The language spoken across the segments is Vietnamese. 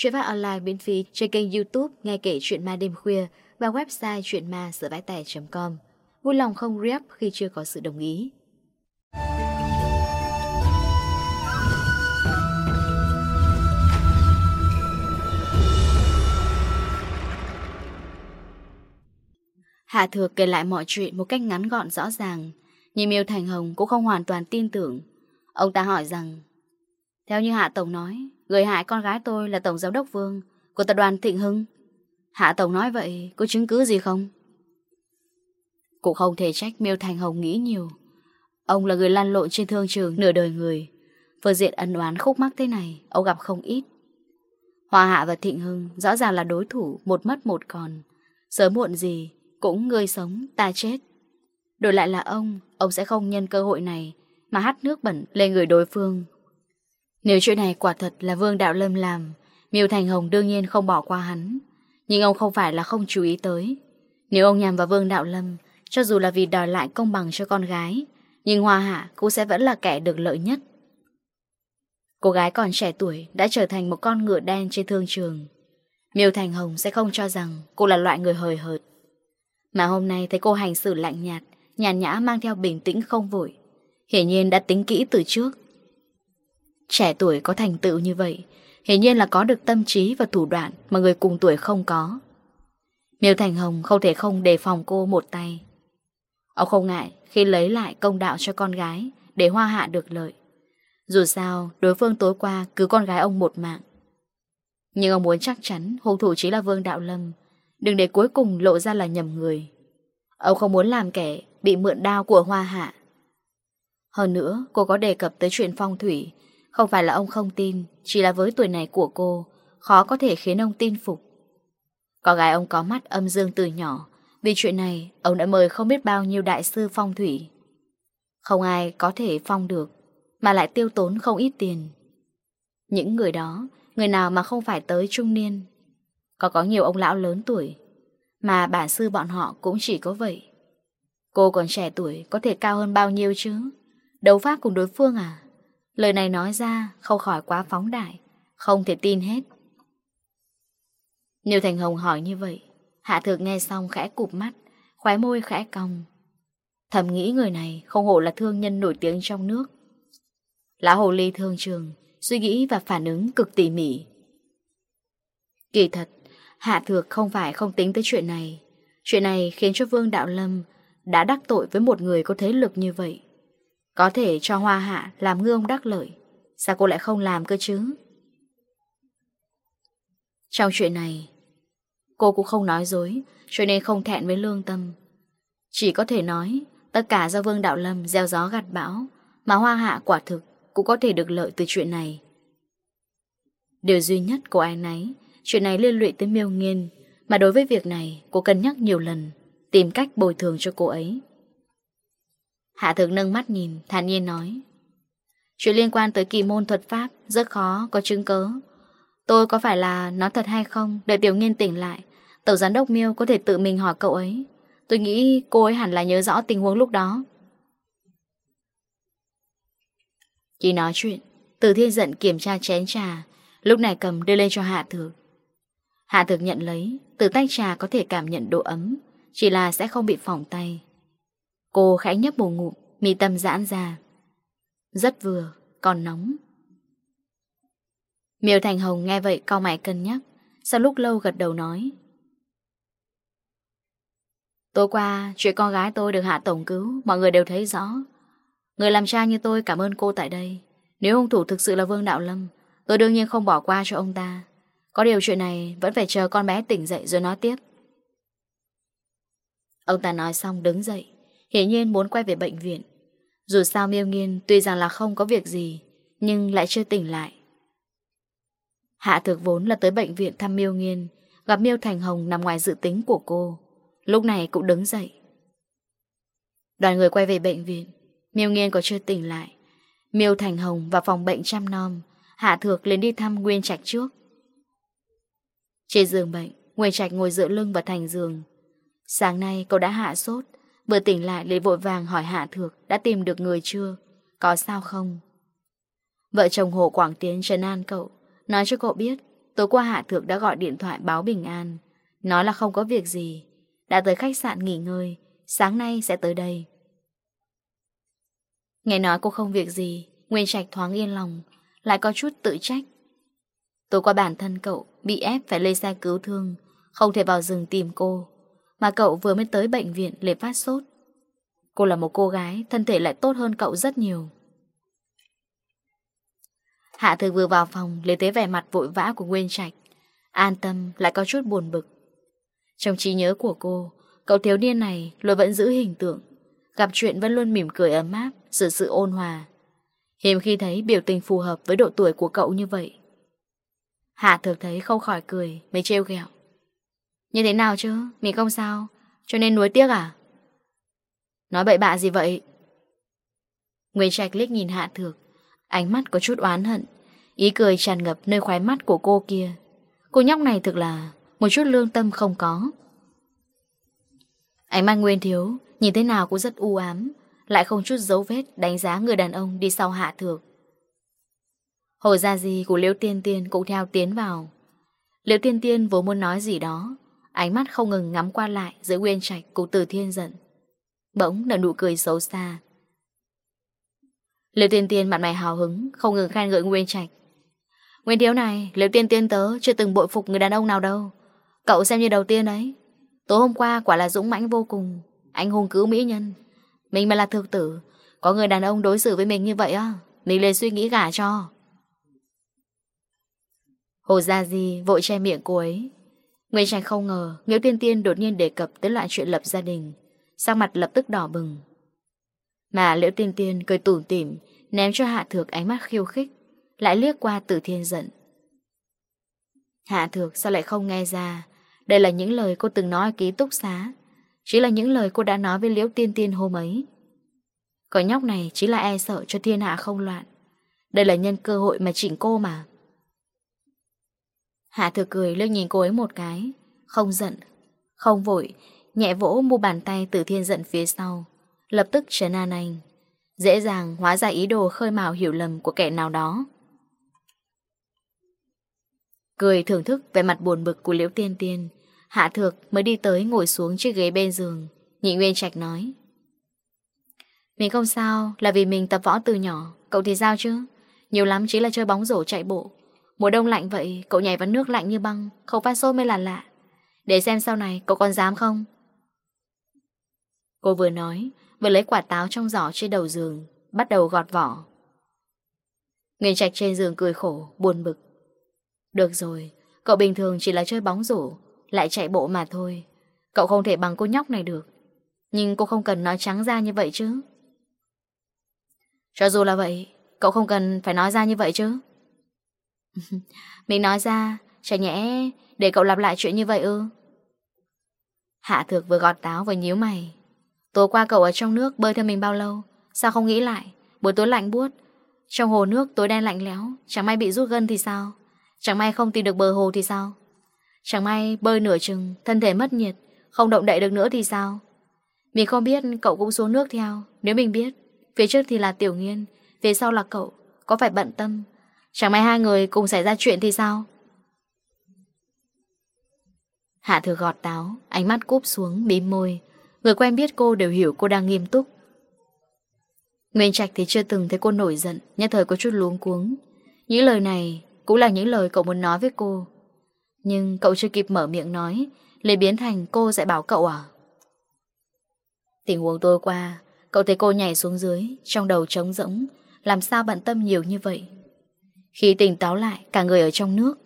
Chuyện phát online miễn phí trên kênh youtube Nghe kể chuyện ma đêm khuya Và website chuyenma com. Vui lòng không rep khi chưa có sự đồng ý. Hạ Thược kể lại mọi chuyện một cách ngắn gọn rõ ràng. Nhìn Miêu Thành Hồng cũng không hoàn toàn tin tưởng. Ông ta hỏi rằng, Theo như Hạ Tổng nói Người hại con gái tôi là Tổng Giám đốc Vương, Của tập đoàn Thịnh Hưng. Hạ Tổng nói vậy, có chứng cứ gì không? Cũng không thể trách Miêu Thành Hồng nghĩ nhiều. Ông là người lăn lộn trên thương trường nửa đời người. Vừa diện ẩn oán khúc mắc thế này, Ông gặp không ít. Hòa Hạ và Thịnh Hưng rõ ràng là đối thủ, Một mất một còn. Sớm muộn gì, cũng người sống, ta chết. Đổi lại là ông Ông sẽ không nhân cơ hội này Mà hắt nước bẩn lên người đối phương. Nếu chuyện này quả thật là Vương Đạo Lâm làm, Miêu Thành Hồng đương nhiên không bỏ qua hắn. Nhưng ông không phải là không chú ý tới. Nếu ông nhằm vào Vương Đạo Lâm, cho dù là vì đòi lại công bằng cho con gái, nhưng Hoa Hạ cũng sẽ vẫn là kẻ được lợi nhất. Cô gái còn trẻ tuổi đã trở thành một con ngựa đen trên thương trường. Miêu Thành Hồng sẽ không cho rằng cô là loại người hời hợt. Mà hôm nay thấy cô hành xử lạnh nhạt, nhàn nhã mang theo bình tĩnh không vội. Hiển nhiên đã tính kỹ từ trước Trẻ tuổi có thành tựu như vậy, Hiển nhiên là có được tâm trí và thủ đoạn Mà người cùng tuổi không có. Miêu Thành Hồng không thể không đề phòng cô một tay. Ông không ngại Khi lấy lại công đạo cho con gái Để hoa hạ được lợi. Dù sao, đối phương tối qua Cứ con gái ông một mạng. Nhưng ông muốn chắc chắn hung thủ chính là Vương Đạo Lâm, Đừng để cuối cùng lộ ra là nhầm người. Ông không muốn làm kẻ Bị mượn đao của hoa hạ. Hơn nữa, cô có đề cập tới chuyện phong thủy không phải là ông không tin, Chỉ là với tuổi này của cô, Khó có thể khiến ông tin phục. Có gái ông có mắt, âm dương từ nhỏ. Vì chuyện này, Ông đã mời không biết bao nhiêu đại sư phong thủy. Không ai có thể phong được, Mà lại tiêu tốn không ít tiền. Những người đó, Người nào mà không phải tới trung niên. Có có nhiều ông lão lớn tuổi, Mà bản sư bọn họ cũng chỉ có vậy. Cô còn trẻ tuổi, Có thể cao hơn bao nhiêu chứ? Đấu pháp cùng đối phương à? Lời này nói ra, không khỏi quá phóng đại, Không thể tin hết. Nhiều Thành Hồng hỏi như vậy, Hạ thược nghe xong khẽ cụp mắt, Khóe môi khẽ cong. Thầm nghĩ người này không hổ là thương nhân nổi tiếng trong nước. Lá hồ ly thương trường, Suy nghĩ và phản ứng cực tỉ mỉ. Kỳ thật, Hạ thược không phải không tính tới chuyện này. Chuyện này khiến cho Vương Đạo Lâm Đã đắc tội với một người có thế lực như vậy. Có thể cho hoa hạ làm ngư ông đắc lợi. Sao cô lại không làm cơ chứ? Trong chuyện này, Cô cũng không nói dối, Cho nên không thẹn với lương tâm. Chỉ có thể nói, Tất cả do Vương Đạo Lâm gieo gió gặt bão, Mà hoa hạ quả thực Cũng có thể được lợi từ chuyện này. Điều duy nhất của ai nấy, Chuyện này liên lụy tới miêu nghiên, Mà đối với việc này, Cô cân nhắc nhiều lần, Tìm cách bồi thường cho cô ấy. Hạ thượng nâng mắt nhìn, thản nhiên nói. Chuyện liên quan tới kỳ môn thuật pháp rất khó có chứng cớ. Tôi có phải là nói thật hay không, đợi tiểu nghiên tỉnh lại. Tổng giám đốc Miêu có thể tự mình hỏi cậu ấy. Tôi nghĩ cô ấy hẳn là nhớ rõ tình huống lúc đó. Khi nói chuyện, từ thiên giận kiểm tra chén trà, lúc này cầm đưa lên cho Hạ Thược. Hạ Thược nhận lấy, từ tách trà có thể cảm nhận độ ấm, chỉ là sẽ không bị phỏng tay. Cô khẽ nhấp bổ ngụm mì tâm giãn ra. Rất vừa, còn nóng. Miêu Thành Hồng nghe vậy cao mày cân nhắc Sau lúc lâu gật đầu nói. Tối qua chuyện con gái tôi được hạ tổng cứu Mọi người đều thấy rõ. Người làm cha như tôi cảm ơn cô tại đây. Nếu hung thủ thực sự là Vương Đạo Lâm Tôi đương nhiên không bỏ qua cho ông ta. Có điều chuyện này vẫn phải chờ con bé tỉnh dậy rồi nói tiếp. Ông ta nói xong đứng dậy hiển nhiên muốn quay về bệnh viện. Dù sao miêu nghiên tuy rằng là không có việc gì, nhưng lại chưa tỉnh lại. Hạ thực vốn là tới bệnh viện thăm miêu nghiên, gặp miêu Thành Hồng nằm ngoài dự tính của cô. Lúc này cũng đứng dậy. Đoàn người quay về bệnh viện, miêu nghiên còn chưa tỉnh lại. Miêu Thành Hồng vào phòng bệnh chăm nom, Hạ Thược lên đi thăm Nguyên Trạch trước. Trên giường bệnh, Nguyên Trạch ngồi dựa lưng vào thành giường. Sáng nay cậu đã hạ sốt, Vừa tỉnh lại Lệ vội vàng hỏi Hạ Thược đã tìm được người chưa? Có sao không? Vợ chồng Hồ Quảng Tiến Trần an cậu, nói cho cậu biết tối qua Hạ Thược đã gọi điện thoại báo bình an, nói là không có việc gì, đã tới khách sạn nghỉ ngơi, sáng nay sẽ tới đây. Nghe nói cô không việc gì, Nguyên Trạch thoáng yên lòng, lại có chút tự trách. Tối qua bản thân cậu bị ép phải lê xe cứu thương, không thể vào rừng tìm cô, mà cậu vừa mới tới bệnh viện Lệ phát sốt. Cô là một cô gái, Thân thể lại tốt hơn cậu rất nhiều. Hạ thư vừa vào phòng Lê tế vẻ mặt vội vã của Nguyên Trạch. An tâm, lại có chút buồn bực. Trong trí nhớ của cô, Cậu thiếu niên này luôn vẫn giữ hình tượng. Gặp chuyện vẫn luôn mỉm cười ấm áp, Sự sự ôn hòa. Hiếm khi thấy biểu tình phù hợp với độ tuổi của cậu như vậy. Hạ thực thấy không khỏi cười, Mới trêu ghẹo. Như thế nào chứ? Mình không sao. Cho nên nuối tiếc à? Nói bậy bạ gì vậy? Nguyên Trạch liếc nhìn Hạ Thược. Ánh mắt có chút oán hận. Ý cười tràn ngập nơi khoái mắt của cô kia. Cô nhóc này thực là một chút lương tâm không có. Ánh mắt Nguyên Thiếu nhìn thế nào cũng rất u ám. Lại không chút dấu vết đánh giá người đàn ông đi sau Hạ Thược. Hồ ra gì của Liễu Tiên Tiên cũng theo tiến vào. Liễu Tiên Tiên vốn muốn nói gì đó, Ánh mắt không ngừng ngắm qua lại giữa Nguyên Trạch cùng Từ Thiên giận, Bỗng nở nụ cười xấu xa. Liêu Tiên Tiên mặt mày hào hứng, không ngừng khen ngợi Nguyên Trạch. Nguyên thiếu này, Liêu Tiên Tiên tớ chưa từng bội phục người đàn ông nào đâu. Cậu xem như đầu tiên đấy. Tối hôm qua quả là dũng mãnh vô cùng, anh hùng cứu mỹ nhân. Mình mà là thực tử, có người đàn ông đối xử với mình như vậy á, mình lên suy nghĩ gả cho. Hồ Gia Di vội che miệng cô ấy Nguyễn Trạch không ngờ Nghiễu Tiên Tiên đột nhiên đề cập tới loại chuyện lập gia đình. Sao mặt lập tức đỏ bừng. Mà Liễu Tiên Tiên cười tủm tỉm, Ném cho Hạ Thược ánh mắt khiêu khích, Lại liếc qua Tử Thiên giận. Hạ Thược sao lại không nghe ra? Đây là những lời cô từng nói ký túc xá. Chỉ là những lời cô đã nói với Liễu Tiên Tiên hôm ấy. Còn nhóc này chỉ là e sợ cho thiên hạ không loạn. Đây là nhân cơ hội mà chỉnh cô mà. Hạ thừa cười lướt nhìn cô ấy một cái. Không giận, Không vội, Nhẹ vỗ mu bàn tay Tử thiên giận phía sau. Lập tức trấn an anh. Dễ dàng hóa ra ý đồ khơi mào hiểu lầm của kẻ nào đó. Cười thưởng thức về mặt buồn bực của Liễu Tiên Tiên, Hạ thược mới đi tới ngồi xuống chiếc ghế bên giường. Nhị Nguyên Trạch nói, Mình không sao, là vì mình tập võ từ nhỏ, Cậu thì sao chứ? Nhiều lắm chỉ là chơi bóng rổ chạy bộ. Mùa đông lạnh vậy, cậu nhảy vào nước lạnh như băng, không phát sốt mới là lạ. Để xem sau này cậu còn dám không? Cô vừa nói, vừa lấy quả táo trong giỏ trên đầu giường, bắt đầu gọt vỏ. Nguyên Trạch trên giường cười khổ, buồn bực. Được rồi, cậu bình thường chỉ là chơi bóng rổ, lại chạy bộ mà thôi. Cậu không thể bằng cô nhóc này được. Nhưng cô không cần nói trắng ra như vậy chứ. Cho dù là vậy, cậu không cần phải nói ra như vậy chứ. Mình nói ra Chả nhẽ, để cậu lặp lại chuyện như vậy ư? Hạ thược vừa gọt táo vừa nhíu mày. Tối qua cậu ở trong nước bơi theo mình bao lâu? Sao không nghĩ lại? Buổi tối lạnh buốt. Trong hồ nước tối đen lạnh lẽo, Chẳng may bị rút gân thì sao? Chẳng may không tìm được bờ hồ thì sao? Chẳng may bơi nửa chừng, Thân thể mất nhiệt, Không động đậy được nữa thì sao? Mình không biết, cậu cũng xuống nước theo. Nếu mình biết, Phía trước thì là Tiểu Nghiên, Phía sau là cậu. Có phải bận tâm Chẳng may hai người cùng xảy ra chuyện thì sao? Hạ thừa gọt táo, Ánh mắt cúp xuống bím môi. Người quen biết cô đều hiểu cô đang nghiêm túc. Nguyên Trạch thì chưa từng thấy cô nổi giận, Nhất thời có chút luống cuống. Những lời này cũng là những lời cậu muốn nói với cô. Nhưng cậu chưa kịp mở miệng nói Lê biến thành cô sẽ bảo cậu à? Tình huống tối qua, Cậu thấy cô nhảy xuống dưới, Trong đầu trống rỗng. Làm sao bận tâm nhiều như vậy? Khi tỉnh táo lại, cả người ở trong nước.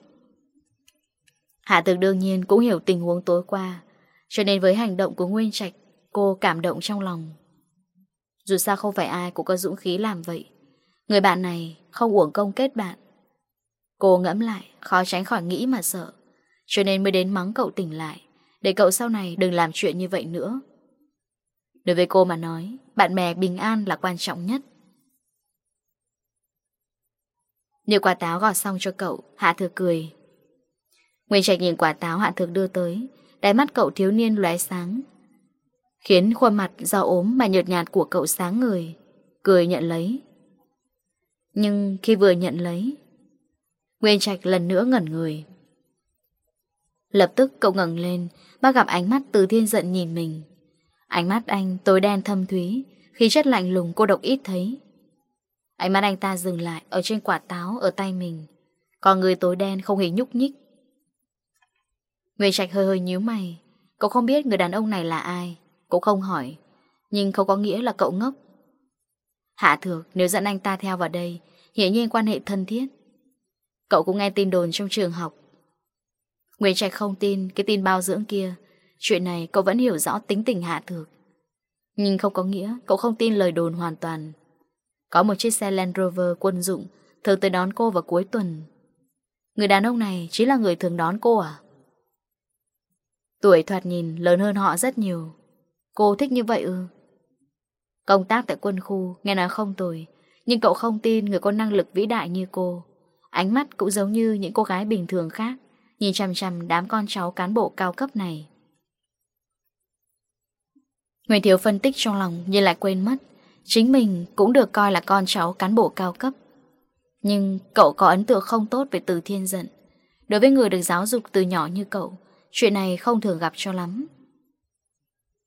Hạ Tường đương nhiên cũng hiểu tình huống tối qua, Cho nên với hành động của Nguyên Trạch, Cô cảm động trong lòng. Dù sao không phải ai cũng có dũng khí làm vậy. Người bạn này không uổng công kết bạn. Cô ngẫm lại, Khó tránh khỏi nghĩ mà sợ. Cho nên mới đến mắng cậu tỉnh lại, Để cậu sau này đừng làm chuyện như vậy nữa. Đối với cô mà nói, Bạn bè bình an là quan trọng nhất. Đưa quả táo gọt xong cho cậu, Hạ thược cười. Nguyên Trạch nhìn quả táo Hạ thược đưa tới, Đáy mắt cậu thiếu niên lóe sáng, Khiến khuôn mặt do ốm mà nhợt nhạt của cậu sáng người Cười nhận lấy. Nhưng khi vừa nhận lấy, Nguyên Trạch lần nữa ngẩn người. Lập tức cậu ngẩng lên Bác gặp ánh mắt từ thiên giận nhìn mình. Ánh mắt anh tối đen thâm thúy khi chất lạnh lùng cô độc ít thấy. Ánh mắt anh ta dừng lại Ở trên quả táo ở tay mình. Còn người tối đen không hề nhúc nhích. Nguyên Trạch hơi hơi nhíu mày. Cậu không biết người đàn ông này là ai. Cậu không hỏi. Nhưng không có nghĩa là cậu ngốc. Hạ thược, nếu dẫn anh ta theo vào đây, hiển nhiên quan hệ thân thiết. Cậu cũng nghe tin đồn trong trường học. Nguyễn Trạch không tin Cái tin bao dưỡng kia. Chuyện này cậu vẫn hiểu rõ tính tình hạ thược. Nhưng không có nghĩa cậu không tin lời đồn hoàn toàn. Có một chiếc xe Land Rover quân dụng, Thường tới đón cô vào cuối tuần. Người đàn ông này chính là người thường đón cô à? Tuổi thoạt nhìn lớn hơn họ rất nhiều. Cô thích như vậy ư? Công tác tại quân khu, nghe nói không tồi, Nhưng cậu không tin người có năng lực vĩ đại như cô. Ánh mắt cũng giống như những cô gái bình thường khác, Nhìn chằm chằm đám con cháu cán bộ cao cấp này. Nguyễn Thiếu phân tích trong lòng nhưng lại quên mất. Chính mình cũng được coi là con cháu cán bộ cao cấp. Nhưng cậu có ấn tượng không tốt về từ thiên dận? Đối với người được giáo dục từ nhỏ như cậu, Chuyện này không thường gặp cho lắm.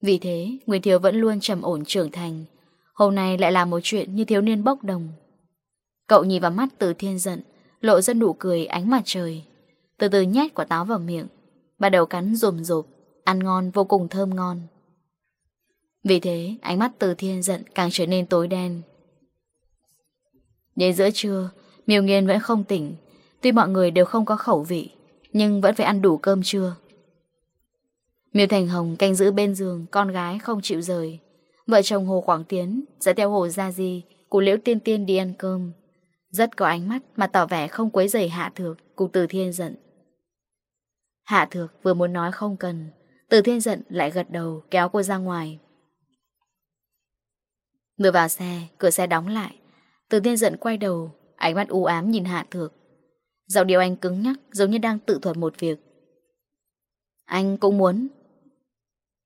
Vì thế, Nguyễn Thiếu vẫn luôn trầm ổn trưởng thành. Hôm nay lại là một chuyện như thiếu niên bốc đồng. Cậu nhìn vào mắt từ thiên giận Lộ ra nụ cười ánh mặt trời. Từ từ nhét quả táo vào miệng, Bắt đầu cắn rùm rộp, Ăn ngon vô cùng thơm ngon. Vì thế, ánh mắt từ thiên giận càng trở nên tối đen. Đến giữa trưa, miêu nghiên vẫn không tỉnh. Tuy mọi người đều không có khẩu vị, nhưng vẫn phải ăn đủ cơm trưa. Miêu Thành Hồng canh giữ bên giường, con gái không chịu rời. Vợ chồng Hồ Quảng Tiến dẫn theo Hồ Gia Di của Liễu Tiên Tiên đi ăn cơm. Rất có ánh mắt mà tỏ vẻ không quấy rầy Hạ Thược cùng Từ Thiên giận. Hạ Thược vừa muốn nói không cần, Từ Thiên giận lại gật đầu kéo cô ra ngoài. Vừa vào xe, cửa xe đóng lại. Từ tiên giận quay đầu Ánh mắt u ám nhìn Hạ Thược. Giọng điệu anh cứng nhắc giống như đang tự thuật một việc. Anh cũng muốn.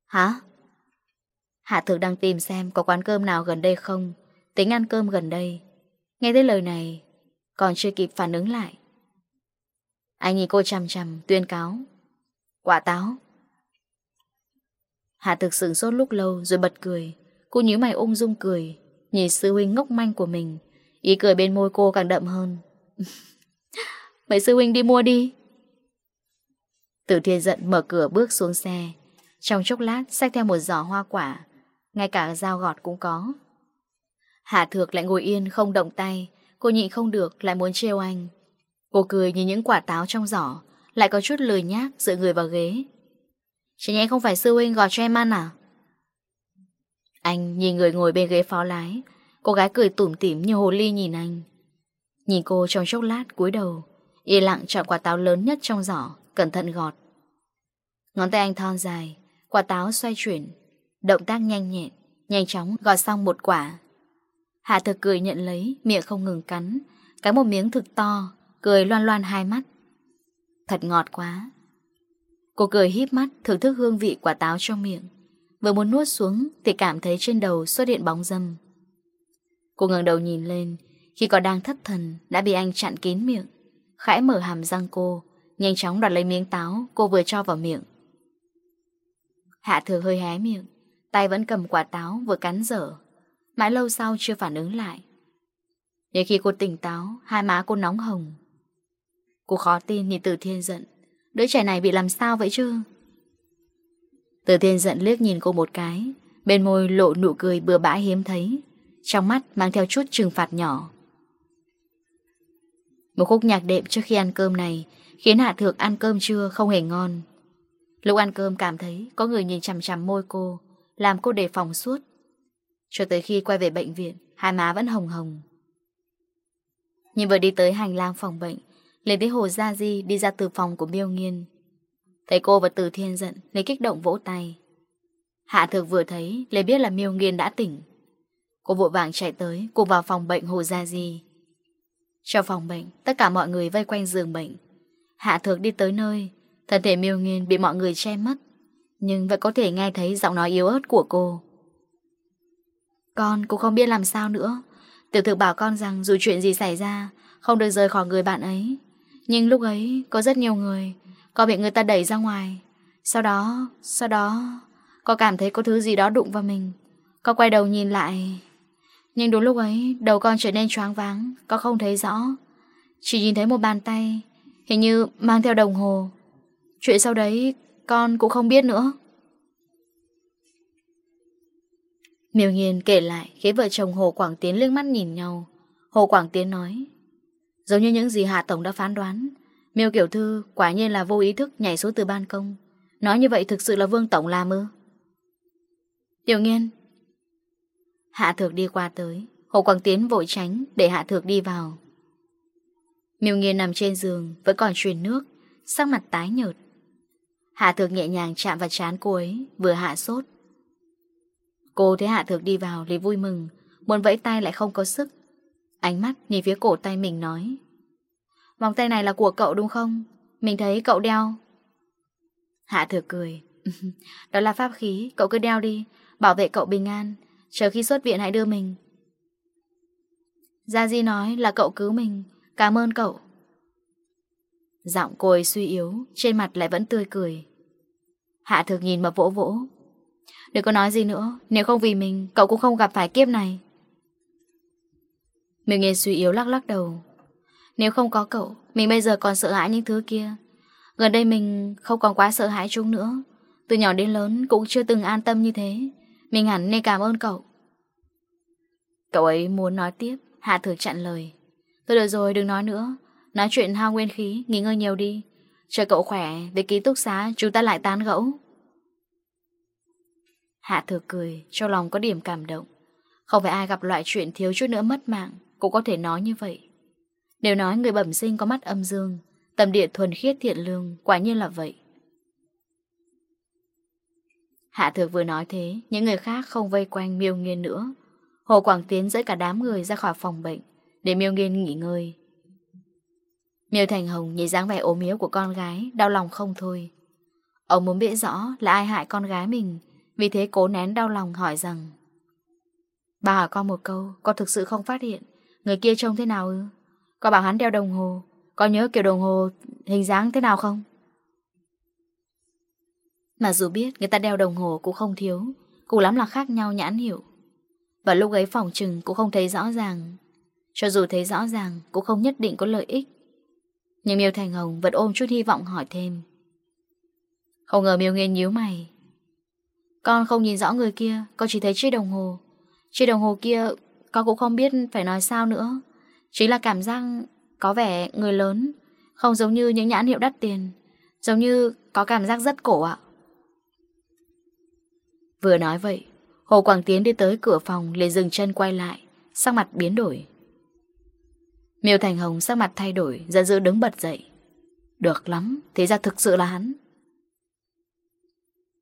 Hả? Hạ Thược đang tìm xem có quán cơm nào gần đây không. Tính ăn cơm gần đây. Nghe thấy lời này Còn chưa kịp phản ứng lại. Anh nhìn cô chằm chằm tuyên cáo. Quả táo. Hạ Thược sửng sốt lúc lâu rồi bật cười. Cô nhíu mày ung dung cười. Nhìn sư huynh ngốc manh của mình, Ý cười bên môi cô càng đậm hơn. Mấy sư huynh đi mua đi. Tử thiên giận mở cửa bước xuống xe. Trong chốc lát, xách theo một giỏ hoa quả. Ngay cả dao gọt cũng có. Hạ thược lại ngồi yên, không động tay. Cô nhịn không được, lại muốn trêu anh. Cô cười nhìn những quả táo trong giỏ, Lại có chút lười nhác dựa người vào ghế. Chị nhé không phải sư huynh gọt cho em ăn à? Anh nhìn người ngồi bên ghế phó lái. Cô gái cười tủm tỉm như hồ ly nhìn anh. Nhìn cô trong chốc lát cúi đầu, Yên lặng chọn quả táo lớn nhất trong giỏ, Cẩn thận gọt. Ngón tay anh thon dài, Quả táo xoay chuyển, Động tác nhanh nhẹn, Nhanh chóng gọt xong một quả. Hạ thực cười nhận lấy, Miệng không ngừng cắn Cắn một miếng thực to, Cười loan loan hai mắt. Thật ngọt quá. Cô cười híp mắt, thưởng thức hương vị quả táo trong miệng. Vừa muốn nuốt xuống Thì cảm thấy trên đầu xuất hiện bóng dâm. Cô ngẩng đầu nhìn lên, Khi còn đang thất thần Đã bị anh chặn kín miệng khải mở hàm răng cô, Nhanh chóng đoạt lấy miếng táo cô vừa cho vào miệng. Hạ thừa hơi hé miệng, Tay vẫn cầm quả táo vừa cắn dở, Mãi lâu sau chưa phản ứng lại. Đến khi cô tỉnh táo, Hai má cô nóng hồng. Cô khó tin nhìn từ thiên giận, Đứa trẻ này bị làm sao vậy chứ? Từ thiên giận liếc nhìn cô một cái, Bên môi lộ nụ cười bừa bãi hiếm thấy, Trong mắt mang theo chút trừng phạt nhỏ. Một khúc nhạc đệm trước khi ăn cơm này Khiến Hạ Thược ăn cơm trưa không hề ngon. Lúc ăn cơm cảm thấy Có người nhìn chằm chằm môi cô, Làm cô đề phòng suốt. Cho tới khi quay về bệnh viện, Hai má vẫn hồng hồng. Nhìn vừa đi tới hành lang phòng bệnh Lên thấy Hồ Gia Di đi ra từ phòng của Miêu Nghiên thấy cô và từ thiên giận, Lê kích động vỗ tay. Hạ thược vừa thấy, Lê biết là miêu nghiên đã tỉnh. Cô vội vàng chạy tới Cùng vào phòng bệnh Hồ Gia Di. Trong phòng bệnh, Tất cả mọi người vây quanh giường bệnh. Hạ thược đi tới nơi, Thân thể miêu nghiên bị mọi người che mất Nhưng vẫn có thể nghe thấy giọng nói yếu ớt của cô. Con, cô không biết làm sao nữa. Tiểu thực bảo con rằng dù chuyện gì xảy ra, Không được rời khỏi người bạn ấy. Nhưng lúc ấy, có rất nhiều người có bị người ta đẩy ra ngoài. Sau đó, sau đó Có cảm thấy có thứ gì đó đụng vào mình. Có quay đầu nhìn lại. Nhưng đúng lúc ấy đầu con trở nên choáng váng con không thấy rõ. Chỉ nhìn thấy một bàn tay Hình như mang theo đồng hồ. Chuyện sau đấy con cũng không biết nữa. Miều Nhiên kể lại Khiến vợ chồng Hồ Quảng Tiến liếc mắt nhìn nhau. Hồ Quảng Tiến nói Giống như những gì Hạ Tổng đã phán đoán Miêu Kiểu Thư quả nhiên là vô ý thức nhảy xuống từ ban công. Nói như vậy thực sự là Vương Tổng làm ư? Tiểu nghiên. Hạ thược đi qua tới. Hồ Quang Tiến vội tránh để Hạ thược đi vào. Miêu nghiên nằm trên giường vẫn còn truyền nước, sắc mặt tái nhợt. Hạ thược nhẹ nhàng chạm vào chán cô ấy, vừa hạ sốt. Cô thấy Hạ thược đi vào thì vui mừng, muốn vẫy tay lại không có sức. Ánh mắt nhìn phía cổ tay mình nói. Vòng tay này là của cậu đúng không? Mình thấy cậu đeo. Hạ thừa cười. Đó là pháp khí, cậu cứ đeo đi. Bảo vệ cậu bình an. Chờ khi xuất viện hãy đưa mình. Gia Di nói là cậu cứu mình. Cảm ơn cậu. Giọng cô suy yếu, trên mặt lại vẫn tươi cười. Hạ thực nhìn mà vỗ vỗ. Đừng có nói gì nữa, nếu không vì mình, cậu cũng không gặp phải kiếp này. Mình nghe suy yếu lắc lắc đầu, nếu không có cậu, Mình bây giờ còn sợ hãi những thứ kia. Gần đây mình không còn quá sợ hãi chúng nữa. Từ nhỏ đến lớn cũng chưa từng an tâm như thế. Mình hẳn nên cảm ơn cậu. Cậu ấy muốn nói tiếp Hạ thược chặn lời. Thôi được rồi, đừng nói nữa. Nói chuyện hao nguyên khí, Nghỉ ngơi nhiều đi. Chờ cậu khỏe Về ký túc xá, chúng ta lại tán gẫu. Hạ thược cười, Trong lòng có điểm cảm động. Không phải ai gặp loại chuyện thiếu chút nữa mất mạng Cũng có thể nói như vậy. Nếu nói người bẩm sinh có mắt âm dương, tầm địa thuần khiết thiện lương, quả nhiên là vậy. Hạ thược vừa nói thế, những người khác không vây quanh miêu nghiên nữa. Hồ Quảng Tiến dẫn cả đám người ra khỏi phòng bệnh, để miêu nghiên nghỉ ngơi. Miêu Thành Hồng nhìn dáng vẻ ốm yếu của con gái, đau lòng không thôi. Ông muốn biết rõ là ai hại con gái mình, vì thế cố nén đau lòng hỏi rằng. Bà hỏi con một câu, con thực sự không phát hiện, người kia trông thế nào ư? Có bảo hắn đeo đồng hồ, Có nhớ kiểu đồng hồ hình dáng thế nào không? Mà dù biết người ta đeo đồng hồ cũng không thiếu cũng lắm là khác nhau nhãn hiệu. Và lúc ấy phòng trừng cũng không thấy rõ ràng, Cho dù thấy rõ ràng Cũng không nhất định có lợi ích. Nhưng Miêu Thành Hồng vẫn ôm chút hy vọng hỏi thêm. Không ngờ Miêu Nghiên nhíu mày. Con không nhìn rõ người kia, Con chỉ thấy chiếc đồng hồ. Chiếc đồng hồ kia, Con cũng không biết phải nói sao nữa. Chính là cảm giác có vẻ người lớn Không giống như những nhãn hiệu đắt tiền Giống như có cảm giác rất cổ ạ. Vừa nói vậy Hồ Quảng Tiến đi tới cửa phòng liền dừng chân quay lại Sắc mặt biến đổi. Miêu Thành Hồng sắc mặt thay đổi Giận dữ đứng bật dậy. Được lắm, thế ra thực sự là hắn.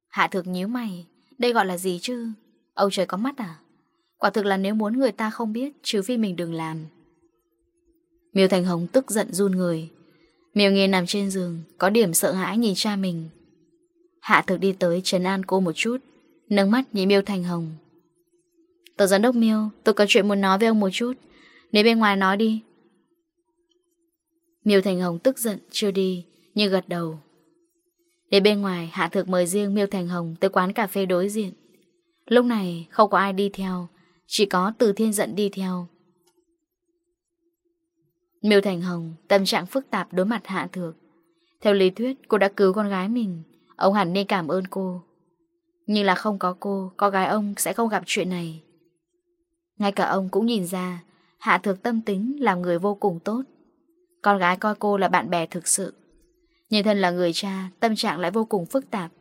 Hạ thực nhíu mày Đây gọi là gì chứ? Ông trời có mắt à? Quả thực là nếu muốn người ta không biết Trừ phi mình đừng làm. Miêu Thành Hồng tức giận run người. Miêu Nghiên nằm trên giường, Có điểm sợ hãi nhìn cha mình. Hạ thực đi tới trấn an cô một chút, Nâng mắt nhìn Miêu Thành Hồng. Tổ giám đốc Miêu, Tôi có chuyện muốn nói với ông một chút. Nếu bên ngoài nói đi. Miêu Thành Hồng tức giận, chưa đi, Nhưng gật đầu. Để bên ngoài, Hạ Thực mời riêng Miêu Thành Hồng Tới quán cà phê đối diện. Lúc này, không có ai đi theo, Chỉ có Từ Thiên Dận đi theo. Miêu Thành Hồng tâm trạng phức tạp đối mặt Hạ Thược. Theo lý thuyết, cô đã cứu con gái mình. Ông hẳn nên cảm ơn cô. Nhưng là không có cô, con gái ông sẽ không gặp chuyện này. Ngay cả ông cũng nhìn ra, Hạ Thược tâm tính là người vô cùng tốt. Con gái coi cô là bạn bè thực sự. Nhìn thân là người cha, tâm trạng lại vô cùng phức tạp.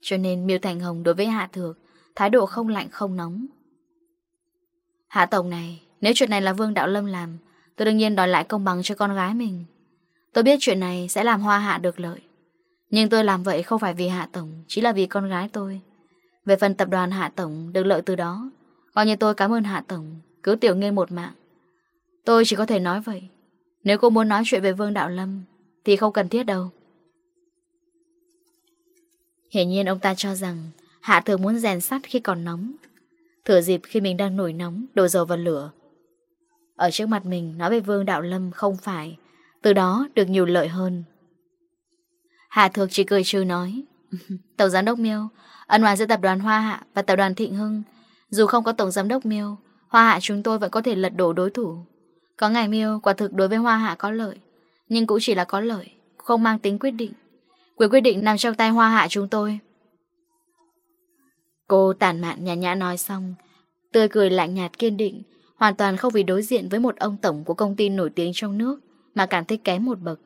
Cho nên Miêu Thành Hồng đối với Hạ Thược, thái độ không lạnh không nóng. Hạ Tổng này, nếu chuyện này là Vương Đạo Lâm làm, Tôi đương nhiên đòi lại công bằng cho con gái mình. Tôi biết chuyện này sẽ làm hoa hạ được lợi. Nhưng tôi làm vậy không phải vì hạ tổng, Chỉ là vì con gái tôi. Về phần tập đoàn hạ tổng được lợi từ đó, Coi như tôi cảm ơn hạ tổng, Cứu tiểu nghe một mạng. Tôi chỉ có thể nói vậy. Nếu cô muốn nói chuyện về Vương Đạo Lâm, Thì không cần thiết đâu. Hiển nhiên ông ta cho rằng Hạ thường muốn rèn sắt khi còn nóng. Thửa dịp khi mình đang nổi nóng, Đổ dầu vào lửa ở trước mặt mình nói về Vương Đạo Lâm không phải, Từ đó được nhiều lợi hơn. Hạ Thược chỉ cười trừ nói, Tổng giám đốc Miêu, Ân hoàn giữa tập đoàn Hoa Hạ và tập đoàn Thịnh Hưng, Dù không có tổng giám đốc Miêu, Hoa Hạ chúng tôi vẫn có thể lật đổ đối thủ. Có ngày Miêu, quả thực đối với Hoa Hạ có lợi, Nhưng cũng chỉ là có lợi, Không mang tính quyết định. Quyền quyết định nằm trong tay Hoa Hạ chúng tôi. Cô tản mạn nhà nhã nói xong, Tươi cười lạnh nhạt kiên định hoàn toàn không vì đối diện với một ông tổng của công ty nổi tiếng trong nước mà cảm thấy kém một bậc.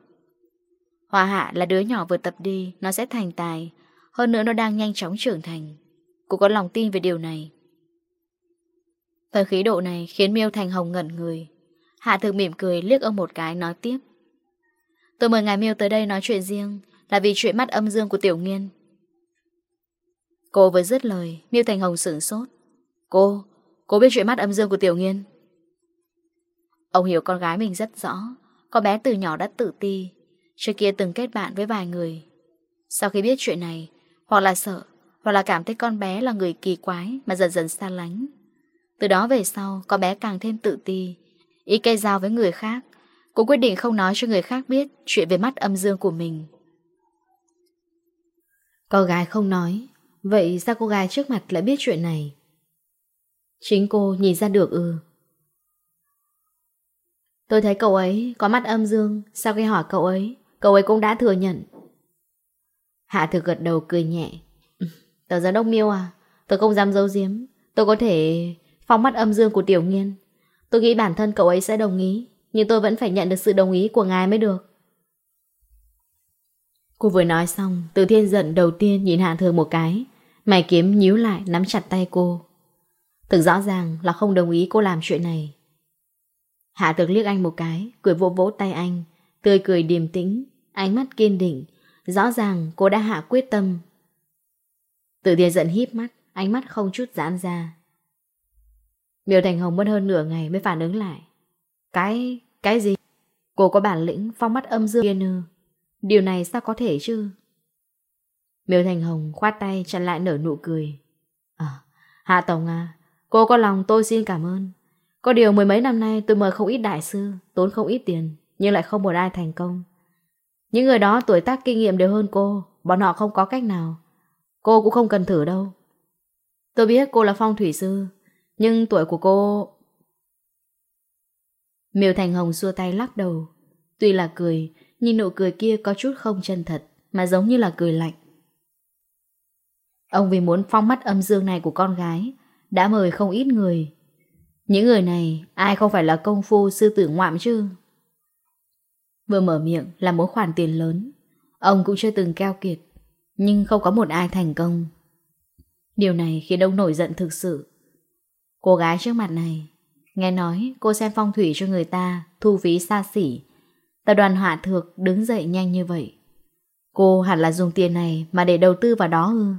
Hoa Hạ là đứa nhỏ vừa tập đi, nó sẽ thành tài, hơn nữa nó đang nhanh chóng trưởng thành. Cô có lòng tin về điều này. Phần khí độ này khiến Miêu Thành Hồng ngẩn người. Hạ thường mỉm cười liếc ông một cái nói tiếp. Tôi mời ngài Miêu tới đây nói chuyện riêng là vì chuyện mắt âm dương của Tiểu Nghiên. Cô vừa dứt lời, Miêu Thành Hồng sửng sốt. Cô, Cô biết chuyện mắt âm dương của Tiểu Nghiên. Ông hiểu con gái mình rất rõ. Con bé từ nhỏ đã tự ti. Trước kia từng kết bạn với vài người. Sau khi biết chuyện này, Hoặc là sợ, Hoặc là cảm thấy con bé là người kỳ quái Mà dần dần xa lánh. Từ đó về sau, con bé càng thêm tự ti. Ý cây giao với người khác. Cô quyết định không nói cho người khác biết Chuyện về mắt âm dương của mình. Con gái không nói. Vậy sao cô gái trước mặt lại biết chuyện này? Chính cô nhìn ra được ư Tôi thấy cậu ấy có mắt âm dương, sau khi hỏi cậu ấy, cậu ấy cũng đã thừa nhận. Hạ thực gật đầu cười nhẹ. Tờ giám đốc miêu à, tôi không dám giấu giếm, tôi có thể phóng mắt âm dương của tiểu nghiên. Tôi nghĩ bản thân cậu ấy sẽ đồng ý, nhưng tôi vẫn phải nhận được sự đồng ý của ngài mới được. Cô vừa nói xong, từ thiên giận đầu tiên nhìn Hạ Thường một cái. Mày kiếm nhíu lại nắm chặt tay cô. Thực rõ ràng là không đồng ý cô làm chuyện này. Hạ thực liếc anh một cái, cười vỗ vỗ tay anh, tươi cười điềm tĩnh, ánh mắt kiên định. Rõ ràng cô đã hạ quyết tâm. Tử Thiên giận híp mắt, ánh mắt không chút giãn ra. Miêu Thành Hồng mất hơn nửa ngày mới phản ứng lại. Cái... cái gì? Cô có bản lĩnh phong mắt âm dương kiên ư? Điều này sao có thể chứ? Miêu Thành Hồng khoát tay chặn lại nở nụ cười. À, Hạ Tổng à, Cô có lòng tôi xin cảm ơn. Có điều mười mấy năm nay tôi mời không ít đại sư, tốn không ít tiền, nhưng lại không một ai thành công. Những người đó tuổi tác kinh nghiệm đều hơn cô, bọn họ không có cách nào. Cô cũng không cần thử đâu. Tôi biết cô là phong thủy sư, nhưng tuổi của cô... Miêu Thành Hồng xua tay lắc đầu. Tuy là cười, nhưng nụ cười kia có chút không chân thật, mà giống như là cười lạnh. Ông vì muốn phong mắt âm dương này của con gái, đã mời không ít người. Những người này ai không phải là công phu sư tử ngoạm chứ? Vừa mở miệng là mối khoản tiền lớn, ông cũng chưa từng keo kiệt, nhưng không có một ai thành công. Điều này khiến ông nổi giận thực sự. Cô gái trước mặt này, nghe nói cô xem phong thủy cho người ta, thu phí xa xỉ. Tập đoàn Hạ Thược đứng dậy nhanh như vậy. Cô hẳn là dùng tiền này mà để đầu tư vào đó ư.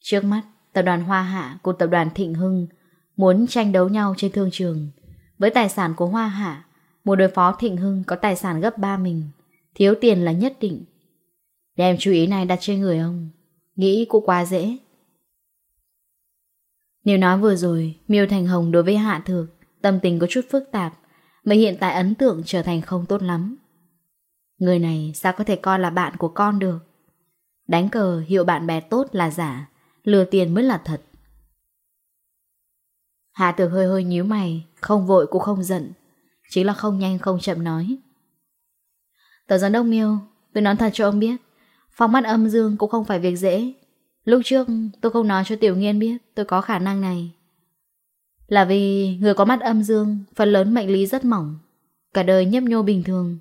Trước mắt, Tập đoàn Hoa Hạ cùng tập đoàn Thịnh Hưng muốn tranh đấu nhau trên thương trường. Với tài sản của Hoa Hạ, một đối phó Thịnh Hưng có tài sản gấp ba mình, thiếu tiền là nhất định. Đem chú ý này đặt trên người ông, nghĩ cũng quá dễ. Nếu nói vừa rồi, Miêu Thành Hồng đối với Hạ Thược, tâm tình có chút phức tạp, mà hiện tại ấn tượng trở thành không tốt lắm. Người này sao có thể coi là bạn của con được? Đánh cờ hiệu bạn bè tốt là giả, lừa tiền mới là thật. Hạ Tử hơi hơi nhíu mày, không vội cũng không giận, chính là không nhanh không chậm nói. Tờ giám đốc Miêu, tôi nói thật cho ông biết, phong mắt âm dương cũng không phải việc dễ. Lúc trước tôi không nói cho Tiểu Nghiên biết tôi có khả năng này. Là vì người có mắt âm dương, phần lớn mệnh lý rất mỏng, cả đời nhấp nhô bình thường.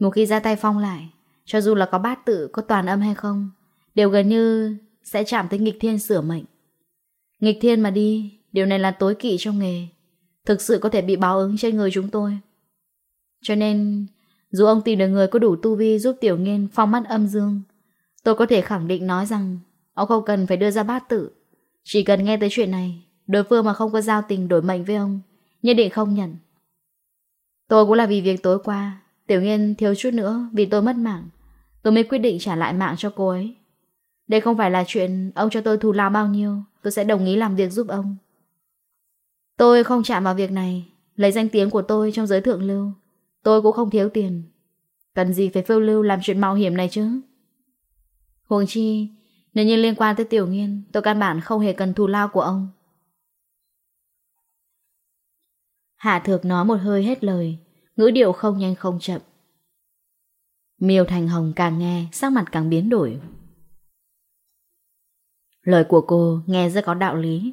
Một khi ra tay phong lại, cho dù là có bát tự, có toàn âm hay không, đều gần như sẽ chạm tới nghịch thiên sửa mệnh. Nghịch thiên mà đi, điều này là tối kỵ trong nghề. Thực sự có thể bị báo ứng trên người chúng tôi. Cho nên, dù ông tìm được người có đủ tu vi giúp Tiểu Nghiên phong mắt âm dương, tôi có thể khẳng định nói rằng ông không cần phải đưa ra bát tự. Chỉ cần nghe tới chuyện này, đối phương mà không có giao tình đổi mệnh với ông, nhất định không nhận. Tôi cũng là vì việc tối qua, Tiểu Nghiên thiếu chút nữa vì tôi mất mạng. Tôi mới quyết định trả lại mạng cho cô ấy. Đây không phải là chuyện ông cho tôi thù lao bao nhiêu, tôi sẽ đồng ý làm việc giúp ông. Tôi không chạm vào việc này, lấy danh tiếng của tôi trong giới thượng lưu. Tôi cũng không thiếu tiền. Cần gì phải phiêu lưu làm chuyện mạo hiểm này chứ? Huống chi, nếu như liên quan tới tiểu nghiên, tôi căn bản không hề cần thù lao của ông. Hạ thược nói một hơi hết lời, ngữ điệu không nhanh không chậm. Miêu Thành Hồng càng nghe, sắc mặt càng biến đổi. Lời của cô nghe rất có đạo lý.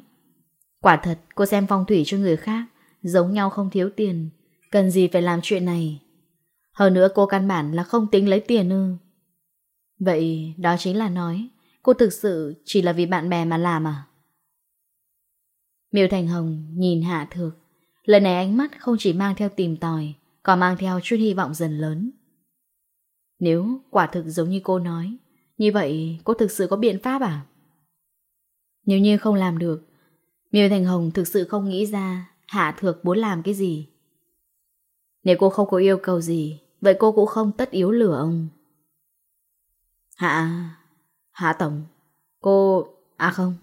Quả thật, cô xem phong thủy cho người khác, giống nhau không thiếu tiền, cần gì phải làm chuyện này. Hơn nữa cô căn bản là không tính lấy tiền ư. Vậy đó chính là nói, cô thực sự chỉ là vì bạn bè mà làm à? Miêu Thành Hồng nhìn Hạ Thược, lần này ánh mắt không chỉ mang theo tìm tòi, còn mang theo chút hy vọng dần lớn. Nếu quả thực giống như cô nói, như vậy cô thực sự có biện pháp à? Nếu như không làm được, Miêu Thành Hồng thực sự không nghĩ ra Hạ Thược muốn làm cái gì. Nếu cô không có yêu cầu gì, vậy cô cũng không tất yếu lửa ông. Hạ, Hạ Tổng, cô... À không,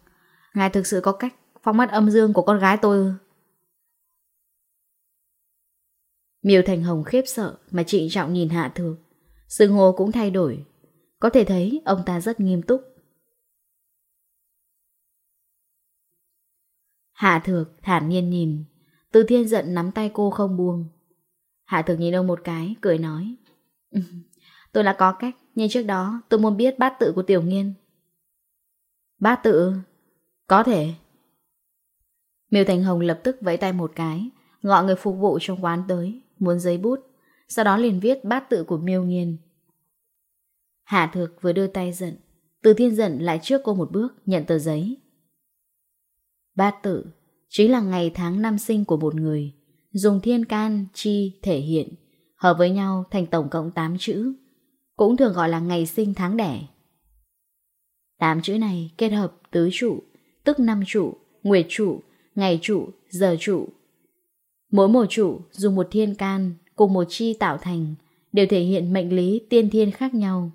ngài thực sự có cách phong mắt âm dương của con gái tôi Miêu Thành Hồng khiếp sợ mà trịnh trọng nhìn Hạ Thược. sự hồ cũng thay đổi. Có thể thấy ông ta rất nghiêm túc. Hạ Thược thản nhiên nhìn, Từ Thiên giận nắm tay cô không buông. Hạ Thược nhìn ông một cái, cười nói. tôi là có cách, nhưng trước đó tôi muốn biết bát tự của Tiểu Nghiên. Bát tự? Có thể. Miêu Thành Hồng lập tức vẫy tay một cái, gọi người phục vụ trong quán tới, muốn giấy bút, sau đó liền viết bát tự của Miêu Nghiên. Hạ Thược vừa đưa tay giận, Từ Thiên giận lại trước cô một bước, nhận tờ giấy. Bát tự chính là ngày tháng năm sinh của một người, dùng thiên can, chi, thể hiện, hợp với nhau thành tổng cộng 8 chữ, cũng thường gọi là ngày sinh tháng đẻ. 8 chữ này kết hợp tứ trụ, tức năm trụ, nguyệt trụ, ngày trụ, giờ trụ. Mỗi một trụ dùng một thiên can cùng một chi tạo thành, đều thể hiện mệnh lý tiên thiên khác nhau.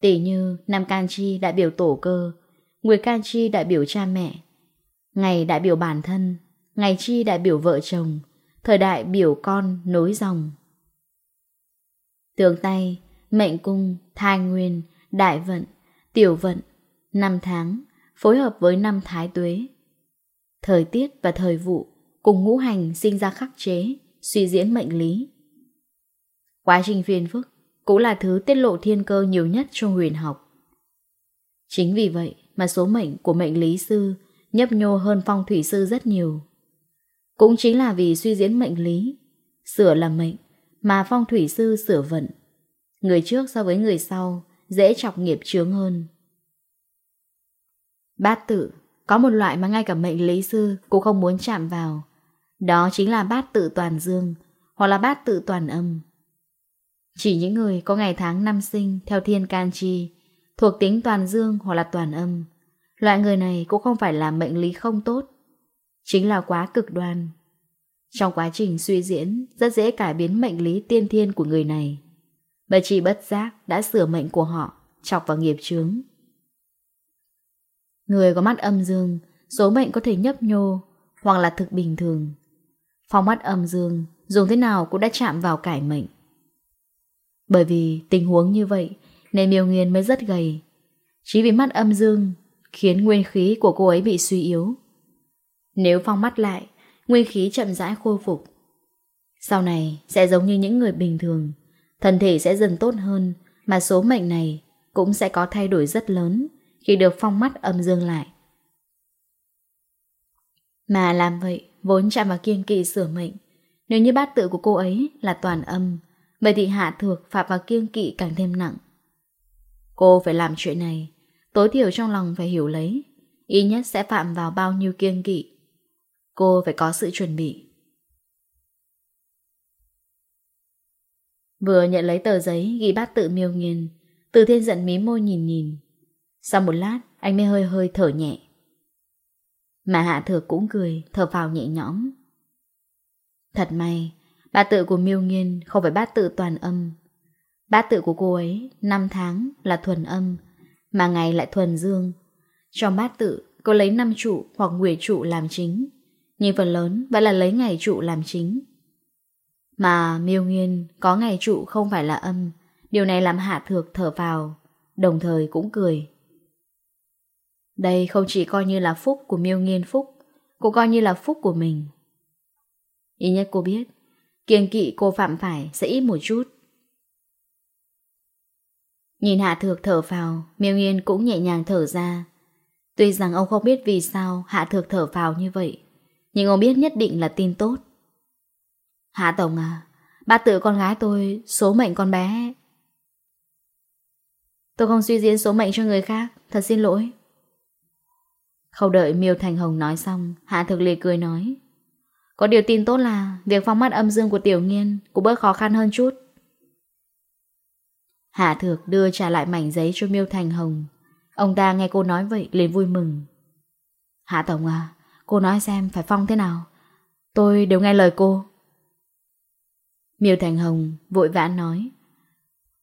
Tỷ như năm Can Chi đại biểu tổ cơ, Nguyệt Can Chi đại biểu cha mẹ, Ngày đại biểu bản thân, ngày chi đại biểu vợ chồng, thời đại biểu con nối dòng. Tường tay, mệnh cung, thai nguyên, đại vận, tiểu vận, năm tháng, phối hợp với năm thái tuế. Thời tiết và thời vụ cùng ngũ hành sinh ra khắc chế, suy diễn mệnh lý. Quá trình phiền phức cũng là thứ tiết lộ thiên cơ nhiều nhất trong huyền học. Chính vì vậy mà số mệnh của mệnh lý sư nhấp nhô hơn phong thủy sư rất nhiều. Cũng chính là vì suy diễn mệnh lý, sửa là mệnh, mà phong thủy sư sửa vận. Người trước so với người sau, dễ chọc nghiệp chướng hơn. Bát tự, có một loại mà ngay cả mệnh lý sư cũng không muốn chạm vào. Đó chính là bát tự toàn dương, hoặc là bát tự toàn âm. Chỉ những người có ngày tháng năm sinh theo thiên can chi, thuộc tính toàn dương hoặc là toàn âm, Loại người này cũng không phải là mệnh lý không tốt, chính là quá cực đoan. Trong quá trình suy diễn, rất dễ cải biến mệnh lý tiên thiên của người này. bởi chỉ bất giác đã sửa mệnh của họ, chọc vào nghiệp chướng. Người có mắt âm dương, số mệnh có thể nhấp nhô, hoặc là thực bình thường. Phong mắt âm dương, dùng thế nào cũng đã chạm vào cải mệnh. Bởi vì tình huống như vậy, nên miêu nghiên mới rất gầy. Chỉ vì mắt âm dương khiến nguyên khí của cô ấy bị suy yếu. Nếu phong mắt lại, nguyên khí chậm rãi khôi phục. Sau này sẽ giống như những người bình thường, thân thể sẽ dần tốt hơn, mà số mệnh này cũng sẽ có thay đổi rất lớn khi được phong mắt âm dương lại. Mà làm vậy, vốn chạm vào kiên kỵ sửa mệnh. Nếu như bát tự của cô ấy là toàn âm, vậy thì hạ thược phạm vào kiêng kỵ càng thêm nặng. Cô phải làm chuyện này Tối thiểu trong lòng phải hiểu lấy, Ít nhất sẽ phạm vào bao nhiêu kiêng kỵ. Cô phải có sự chuẩn bị. Vừa nhận lấy tờ giấy, Ghi bát tự miêu nghiền, Từ thiên giận mí môi nhìn nhìn. Sau một lát, anh mới hơi hơi thở nhẹ. Mà hạ thừa cũng cười, Thở vào nhẹ nhõm. Thật may, Bát tự của miêu nghiên không phải bát tự toàn âm. Bát tự của cô ấy, năm tháng là thuần âm mà ngày lại thuần dương. Trong bát tự có lấy năm trụ hoặc nguyệt trụ làm chính, nhưng phần lớn vẫn là lấy ngày trụ làm chính. Mà miêu nghiên có ngày trụ không phải là âm, điều này làm hạ thược thở vào, đồng thời cũng cười. Đây không chỉ coi như là phúc của miêu nghiên phúc, cũng coi như là phúc của mình. Ý nhất cô biết, kiêng kỵ cô phạm phải sẽ ít một chút. Nhìn Hạ Thược thở vào, Miêu Yên cũng nhẹ nhàng thở ra. Tuy rằng ông không biết vì sao Hạ Thược thở vào như vậy, nhưng ông biết nhất định là tin tốt. Hạ Tổng à, bà tự con gái tôi, số mệnh con bé. Tôi không suy diễn số mệnh cho người khác, thật xin lỗi. Không đợi Miêu Thành Hồng nói xong, Hạ Thược liền cười nói. Có điều tin tốt là việc phong mắt âm dương của tiểu nghiên cũng bớt khó khăn hơn chút. Hạ Thược đưa trả lại mảnh giấy cho Miêu Thành Hồng. Ông ta nghe cô nói vậy liền vui mừng. Hạ Tổng à, cô nói xem phải phong thế nào. Tôi đều nghe lời cô. Miêu Thành Hồng vội vã nói.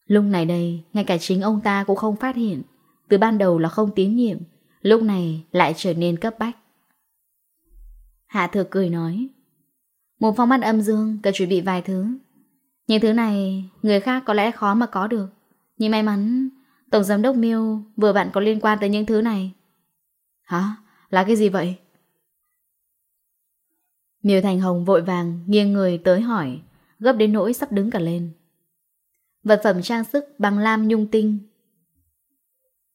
Lúc này đây, ngay cả chính ông ta cũng không phát hiện. Từ ban đầu là không tín nhiệm, lúc này lại trở nên cấp bách. Hạ Thược cười nói. Một phong mắt âm dương cần chuẩn bị vài thứ. Những thứ này người khác có lẽ khó mà có được nhưng may mắn, Tổng giám đốc Miêu vừa bạn có liên quan tới những thứ này Hả? Là cái gì vậy? Miêu Thành Hồng vội vàng nghiêng người tới hỏi, Gấp đến nỗi sắp đứng cả lên Vật phẩm trang sức bằng lam nhung tinh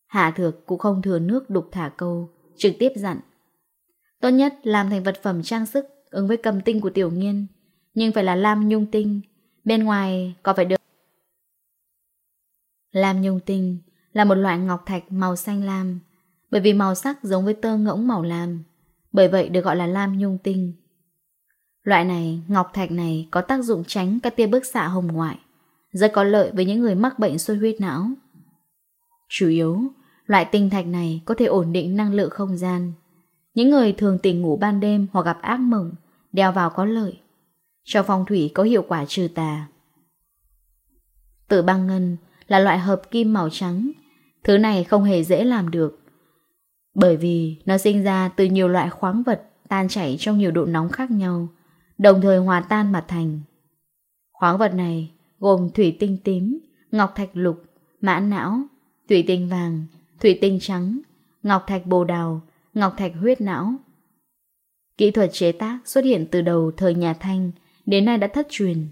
Hạ thược cũng không thừa nước đục thả câu, Trực tiếp dặn Tốt nhất làm thành vật phẩm trang sức ứng với cầm tinh của tiểu nghiên, Nhưng phải là lam nhung tinh, Bên ngoài có phải được Lam nhung tinh là một loại ngọc thạch màu xanh lam, bởi vì màu sắc giống với tơ ngỗng màu lam, bởi vậy được gọi là lam nhung tinh. Loại này, ngọc thạch này có tác dụng tránh các tia bức xạ hồng ngoại, rất có lợi với những người mắc bệnh xuất huyết não. Chủ yếu, loại tinh thạch này có thể ổn định năng lượng không gian. Những người thường tỉnh ngủ ban đêm hoặc gặp ác mộng, đeo vào có lợi. Cho phong thủy có hiệu quả trừ tà. Tử băng ngân là loại hợp kim màu trắng. Thứ này không hề dễ làm được. Bởi vì nó sinh ra từ nhiều loại khoáng vật tan chảy trong nhiều độ nóng khác nhau, đồng thời hòa tan mà thành. Khoáng vật này gồm thủy tinh tím, ngọc thạch lục, mã não, thủy tinh vàng, thủy tinh trắng, ngọc thạch bồ đào, ngọc thạch huyết não. Kỹ thuật chế tác xuất hiện từ đầu thời nhà Thanh đến nay đã thất truyền.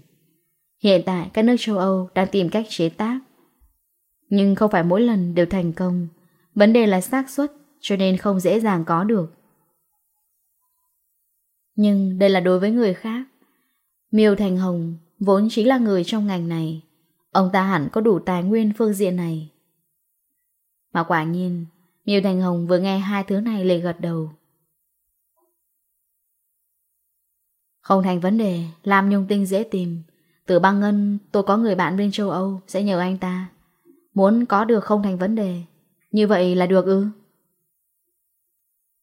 Hiện tại các nước châu Âu đang tìm cách chế tác nhưng không phải mỗi lần đều thành công. Vấn đề là xác suất, Cho nên không dễ dàng có được. Nhưng đây là đối với người khác. Miêu Thành Hồng Vốn chính là người trong ngành này. Ông ta hẳn có đủ tài nguyên phương diện này. Mà quả nhiên, Miêu Thành Hồng vừa nghe hai thứ này lệ gật đầu. Không thành vấn đề Làm nhung tinh dễ tìm. Từ băng ngân, tôi có người bạn bên châu Âu, Sẽ nhờ anh ta. Muốn có được không thành vấn đề. Như vậy là được ư?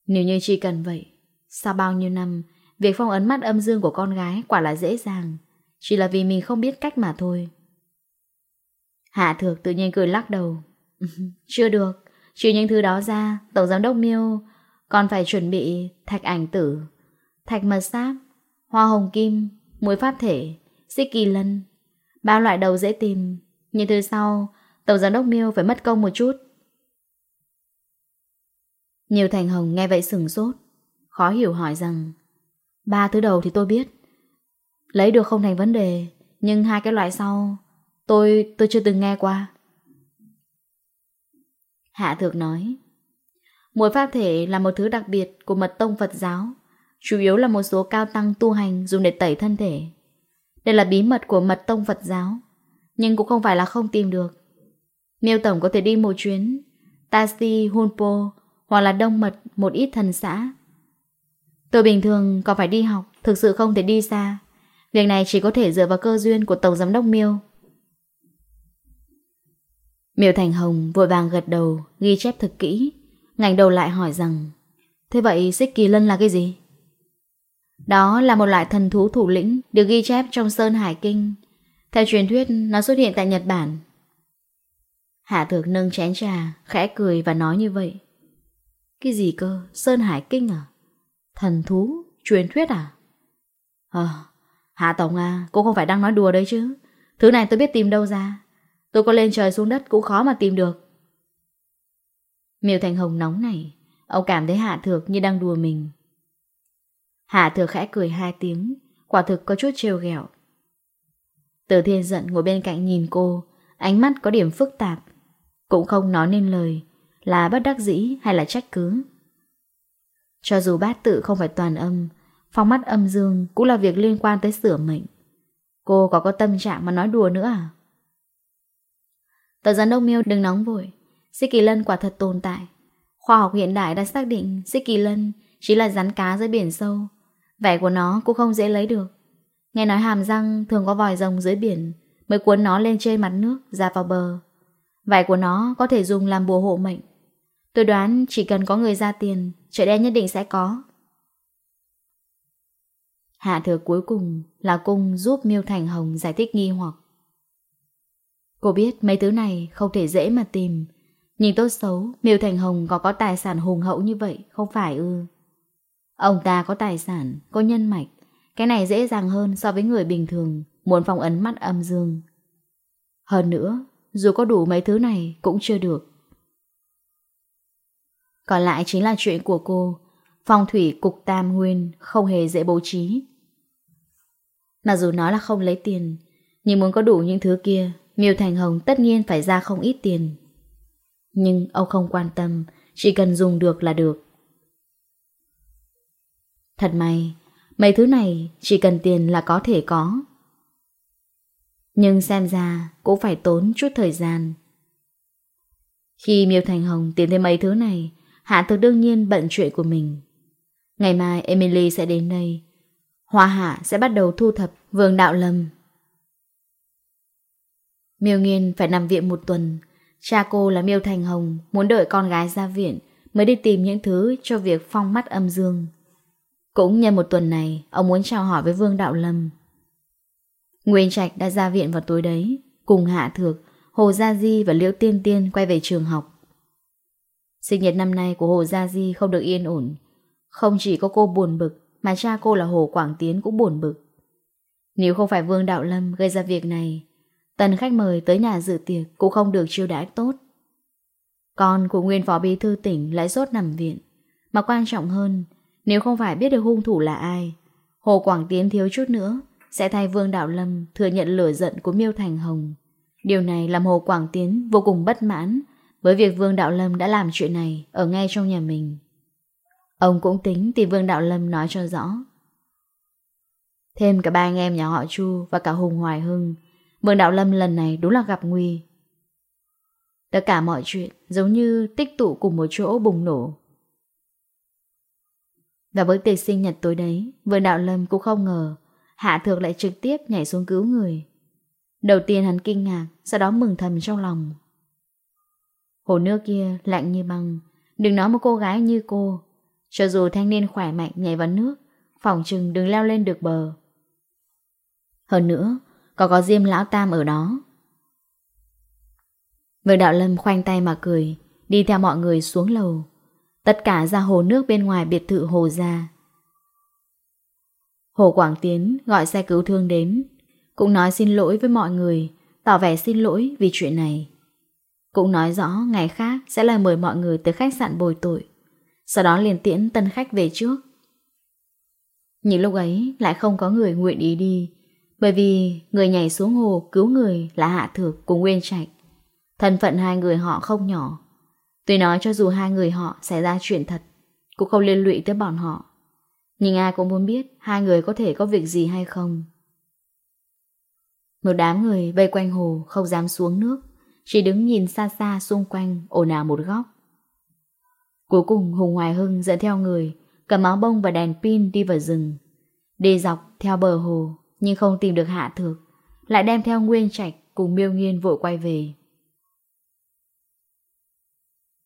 Nếu như chỉ cần vậy, Sau bao nhiêu năm, Việc phong ấn mắt âm dương của con gái quả là dễ dàng. Chỉ là vì mình không biết cách mà thôi. Hạ thược tự nhiên cười lắc đầu. Chưa được. Trừ những thứ đó ra, Tổng giám đốc miêu Còn phải chuẩn bị thạch ảnh tử, Thạch mật sáp Hoa hồng kim, Muối pháp thể, Xích kỳ lân, Ba loại đầu dễ tìm. Những thứ sau Tổng giám đốc Miêu phải mất công một chút. Nhiều Thành Hồng nghe vậy sừng sốt, khó hiểu hỏi rằng ba thứ đầu thì tôi biết. Lấy được không thành vấn đề, nhưng hai cái loại sau tôi tôi chưa từng nghe qua. Hạ Thược nói Mỗi pháp thể là một thứ đặc biệt của mật tông Phật giáo, chủ yếu là một số cao tăng tu hành dùng để tẩy thân thể. Đây là bí mật của mật tông Phật giáo, nhưng cũng không phải là không tìm được. Miêu Tổng có thể đi một chuyến Taxi, Hunpo Hoặc là Đông Mật một ít thần xã Tôi bình thường còn phải đi học Thực sự không thể đi xa Việc này chỉ có thể dựa vào cơ duyên của Tổng Giám đốc Miêu Miêu Thành Hồng vội vàng gật đầu Ghi chép thực kỹ Ngành đầu lại hỏi rằng Thế vậy xích kỳ lân là cái gì? Đó là một loại thần thú thủ lĩnh được ghi chép trong Sơn Hải Kinh. Theo truyền thuyết, nó xuất hiện tại Nhật Bản Hạ Thược nâng chén trà, khẽ cười và nói như vậy. Cái gì cơ, Sơn Hải Kinh à? Thần thú, truyền thuyết à? Ờ, Hạ Tổng à, cô không phải đang nói đùa đấy chứ. Thứ này tôi biết tìm đâu ra. Tôi có lên trời xuống đất cũng khó mà tìm được. Miêu Thành Hồng nóng này, ông cảm thấy Hạ Thược như đang đùa mình. Hạ Thược khẽ cười hai tiếng, quả thực có chút trêu ghẹo. Từ thiên giận ngồi bên cạnh nhìn cô, ánh mắt có điểm phức tạp, cũng không nói nên lời Là bất đắc dĩ hay là trách cứ. Cho dù bát tự không phải toàn âm, Phong mắt âm dương Cũng là việc liên quan tới sửa mệnh. Cô có có tâm trạng mà nói đùa nữa à? Tờ gián đông miêu đừng nóng vội. Sĩ Kỳ Lân quả thật tồn tại. Khoa học hiện đại đã xác định Sĩ Kỳ Lân chỉ là rắn cá dưới biển sâu. Vẻ của nó cũng không dễ lấy được. Nghe nói hàm răng thường có vòi rồng dưới biển Mới cuốn nó lên trên mặt nước, ra vào bờ. Vải của nó có thể dùng làm bùa hộ mệnh. Tôi đoán chỉ cần có người ra tiền, chợ đen nhất định sẽ có. Hạ thừa cuối cùng là cung giúp Miêu Thành Hồng giải thích nghi hoặc. Cô biết mấy thứ này không thể dễ mà tìm. Nhìn tốt xấu, Miêu Thành Hồng có có tài sản hùng hậu như vậy, không phải ư. Ông ta có tài sản, có nhân mạch. Cái này dễ dàng hơn so với người bình thường, muốn phong ấn mắt âm dương. Hơn nữa, dù có đủ mấy thứ này cũng chưa được. Còn lại chính là chuyện của cô. Phong thủy cục tam nguyên Không hề dễ bố trí. Mà dù nó là không lấy tiền, Nhưng muốn có đủ những thứ kia, Miêu Thành Hồng tất nhiên phải ra không ít tiền. Nhưng ông không quan tâm, Chỉ cần dùng được là được. Thật may, Mấy thứ này chỉ cần tiền là có thể có. Nhưng xem ra cũng phải tốn chút thời gian. Khi Miêu Thành Hồng tìm thấy mấy thứ này, Hạ thực đương nhiên bận chuyện của mình. Ngày mai Emily sẽ đến đây. Hoa Hạ sẽ bắt đầu thu thập vương đạo lâm. Miêu Nghiên phải nằm viện một tuần. Cha cô là Miêu Thành Hồng Muốn đợi con gái ra viện Mới đi tìm những thứ cho việc phong mắt âm dương. Cũng nhân một tuần này, Ông muốn chào hỏi với Vương Đạo Lâm. Nguyên Trạch đã ra viện vào tối đấy, cùng Hạ Thược, Hồ Gia Di và Liễu Tiên Tiên quay về trường học. Sinh nhật năm nay của Hồ Gia Di không được yên ổn. Không chỉ có cô buồn bực, mà cha cô là Hồ Quảng Tiến cũng buồn bực. Nếu không phải Vương Đạo Lâm gây ra việc này, tần khách mời tới nhà dự tiệc cũng không được chiêu đãi tốt. Con của nguyên phó bí thư tỉnh lại sốt nằm viện. Mà quan trọng hơn, nếu không phải biết được hung thủ là ai, Hồ Quảng Tiến thiếu chút nữa sẽ thay Vương Đạo Lâm thừa nhận lửa giận của Miêu Thành Hồng. Điều này làm Hồ Quảng Tiến vô cùng bất mãn với việc Vương Đạo Lâm đã làm chuyện này ở ngay trong nhà mình. Ông cũng tính thì Vương Đạo Lâm nói cho rõ. Thêm cả ba anh em nhà họ Chu và cả Hùng Hoài Hưng, Vương Đạo Lâm lần này đúng là gặp nguy. Tất cả mọi chuyện giống như tích tụ cùng một chỗ bùng nổ. Và với tiệc sinh nhật tối đấy, Vương Đạo Lâm cũng không ngờ Hạ Thược lại trực tiếp nhảy xuống cứu người. Đầu tiên hắn kinh ngạc, sau đó mừng thầm trong lòng. Hồ nước kia lạnh như băng, đừng nói một cô gái như cô. Cho dù thanh niên khỏe mạnh nhảy vào nước, phòng chừng đừng leo lên được bờ. Hơn nữa, có có Diêm Lão Tam ở đó. Người đạo lâm khoanh tay mà cười, đi theo mọi người xuống lầu. Tất cả ra hồ nước bên ngoài biệt thự hồ ra. Hồ Quảng Tiến gọi xe cứu thương đến, cũng nói xin lỗi với mọi người, tỏ vẻ xin lỗi vì chuyện này. Cũng nói rõ ngày khác sẽ là mời mọi người tới khách sạn bồi tội, sau đó liền tiễn tân khách về trước. Những lúc ấy lại không có người nguyện ý đi, bởi vì người nhảy xuống hồ cứu người là Hạ Thược cùng Nguyên Trạch. Thân phận hai người họ không nhỏ. Tuy nói cho dù hai người họ xảy ra chuyện thật, cũng không liên lụy tới bọn họ. Nhưng ai cũng muốn biết hai người có thể có việc gì hay không. Một đám người vây quanh hồ không dám xuống nước, chỉ đứng nhìn xa xa xung quanh ồn ào một góc. Cuối cùng Hùng Hoài Hưng dẫn theo người, cầm áo bông và đèn pin đi vào rừng. Đi dọc theo bờ hồ nhưng không tìm được hạ thược, lại đem theo nguyên trạch cùng miêu nghiên vội quay về.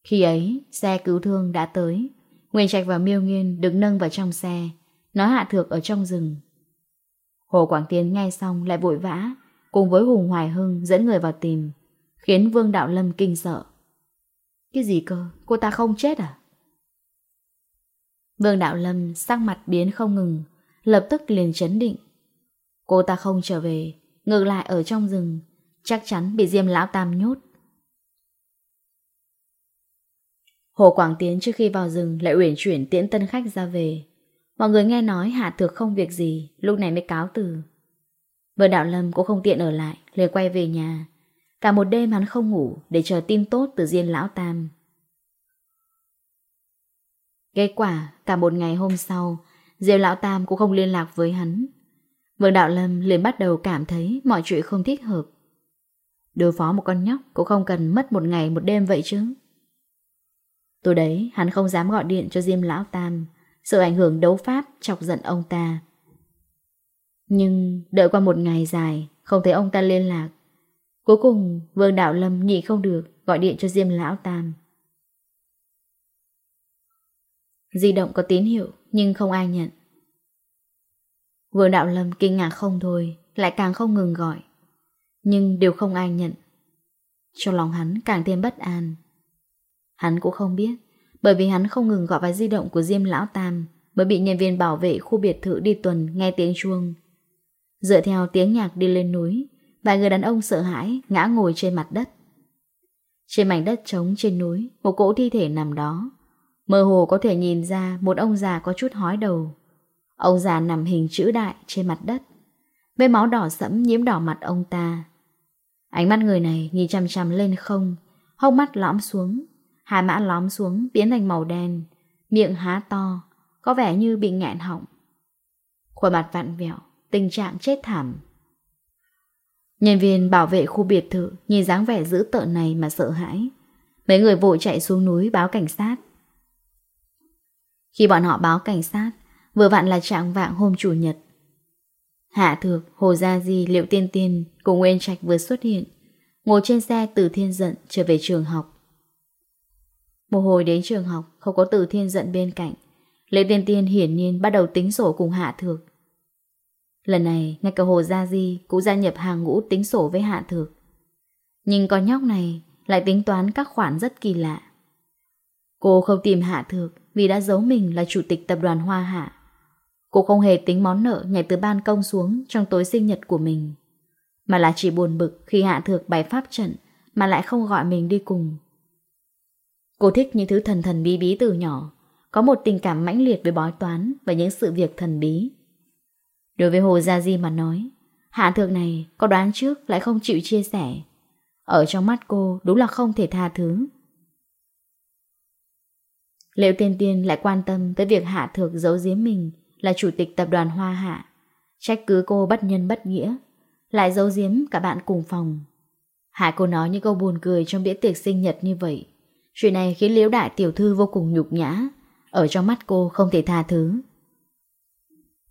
Khi ấy, xe cứu thương đã tới. Nguyên Trạch và Miêu Nghiên được nâng vào trong xe, nói hạ thược ở trong rừng. Hồ Quảng Tiến nghe xong lại vội vã, cùng với Hùng Hoài Hưng dẫn người vào tìm, khiến Vương Đạo Lâm kinh sợ. Cái gì cơ, cô ta không chết à? Vương Đạo Lâm sắc mặt biến không ngừng, lập tức liền chấn định. Cô ta không trở về, ngược lại ở trong rừng, chắc chắn bị Diêm Lão Tam nhốt. Hồ Quảng Tiến trước khi vào rừng lại uyển chuyển tiễn tân khách ra về. Mọi người nghe nói Hạ Thược không việc gì, lúc này mới cáo từ. Vừa đạo lâm cũng không tiện ở lại, liền quay về nhà. Cả một đêm hắn không ngủ để chờ tin tốt từ riêng lão Tam. Kết quả, cả một ngày hôm sau, Diêu Lão Tam cũng không liên lạc với hắn. Vương Đạo Lâm liền bắt đầu cảm thấy mọi chuyện không thích hợp. Đối phó một con nhóc cũng không cần mất một ngày một đêm vậy chứ. Tối đấy, hắn không dám gọi điện cho Diêm Lão Tam, Sợ ảnh hưởng đấu pháp chọc giận ông ta. Nhưng đợi qua một ngày dài, Không thấy ông ta liên lạc. Cuối cùng, Vương Đạo Lâm nhị không được Gọi điện cho Diêm Lão Tam. Di động có tín hiệu, Nhưng không ai nhận. Vương Đạo Lâm kinh ngạc không thôi, Lại càng không ngừng gọi. Nhưng đều không ai nhận. Trong lòng hắn càng thêm bất an. Hắn cũng không biết, bởi vì hắn không ngừng gọi vào di động của Diêm Lão Tam bởi bị nhân viên bảo vệ khu biệt thự đi tuần nghe tiếng chuông. Dựa theo tiếng nhạc đi lên núi, vài người đàn ông sợ hãi ngã ngồi trên mặt đất. Trên mảnh đất trống trên núi, một cỗ thi thể nằm đó. Mơ hồ có thể nhìn ra một ông già có chút hói đầu. Ông già nằm hình chữ đại trên mặt đất. Vết máu đỏ sẫm nhiễm đỏ mặt ông ta. Ánh mắt người này nhìn chằm chằm lên không, hốc mắt lõm xuống, Hai mã lóm xuống biến thành màu đen, miệng há to, có vẻ như bị nghẹn họng. Khuôn mặt vặn vẹo, tình trạng chết thảm. Nhân viên bảo vệ khu biệt thự nhìn dáng vẻ dữ tợn này mà sợ hãi. Mấy người vội chạy xuống núi báo cảnh sát. Khi bọn họ báo cảnh sát, vừa vặn là trạng vạng hôm chủ nhật. Hạ Thược, Hồ Gia Di, Liệu Tiên Tiên cùng Nguyên Trạch vừa xuất hiện, ngồi trên xe từ thiên dận trở về trường học. Một hồi đến trường học, Không có từ thiên giận bên cạnh. Lễ tiên tiên hiển nhiên bắt đầu tính sổ cùng Hạ Thược. Lần này, ngay cả Hồ Gia Di Cũng gia nhập hàng ngũ tính sổ với Hạ Thược. Nhưng con nhóc này Lại tính toán các khoản rất kỳ lạ. Cô không tìm Hạ Thược Vì đã giấu mình là chủ tịch tập đoàn Hoa Hạ. Cô không hề tính món nợ Nhảy từ ban công xuống trong tối sinh nhật của mình, Mà là chỉ buồn bực Khi Hạ Thược bày pháp trận Mà lại không gọi mình đi cùng. Cô thích những thứ thần thần bí bí từ nhỏ, có một tình cảm mãnh liệt với bói toán và những sự việc thần bí. Đối với Hồ Gia Di mà nói, hạ thượng này có đoán trước lại không chịu chia sẻ. Ở trong mắt cô đúng là không thể tha thứ. Liệu tiên tiên lại quan tâm tới việc hạ thượng giấu giếm mình là chủ tịch tập đoàn Hoa Hạ, trách cứ cô bất nhân bất nghĩa, lại giấu giếm cả bạn cùng phòng. Hạ cô nói những câu buồn cười trong bữa tiệc sinh nhật như vậy. Chuyện này khiến liễu đại tiểu thư vô cùng nhục nhã. Ở trong mắt cô không thể tha thứ.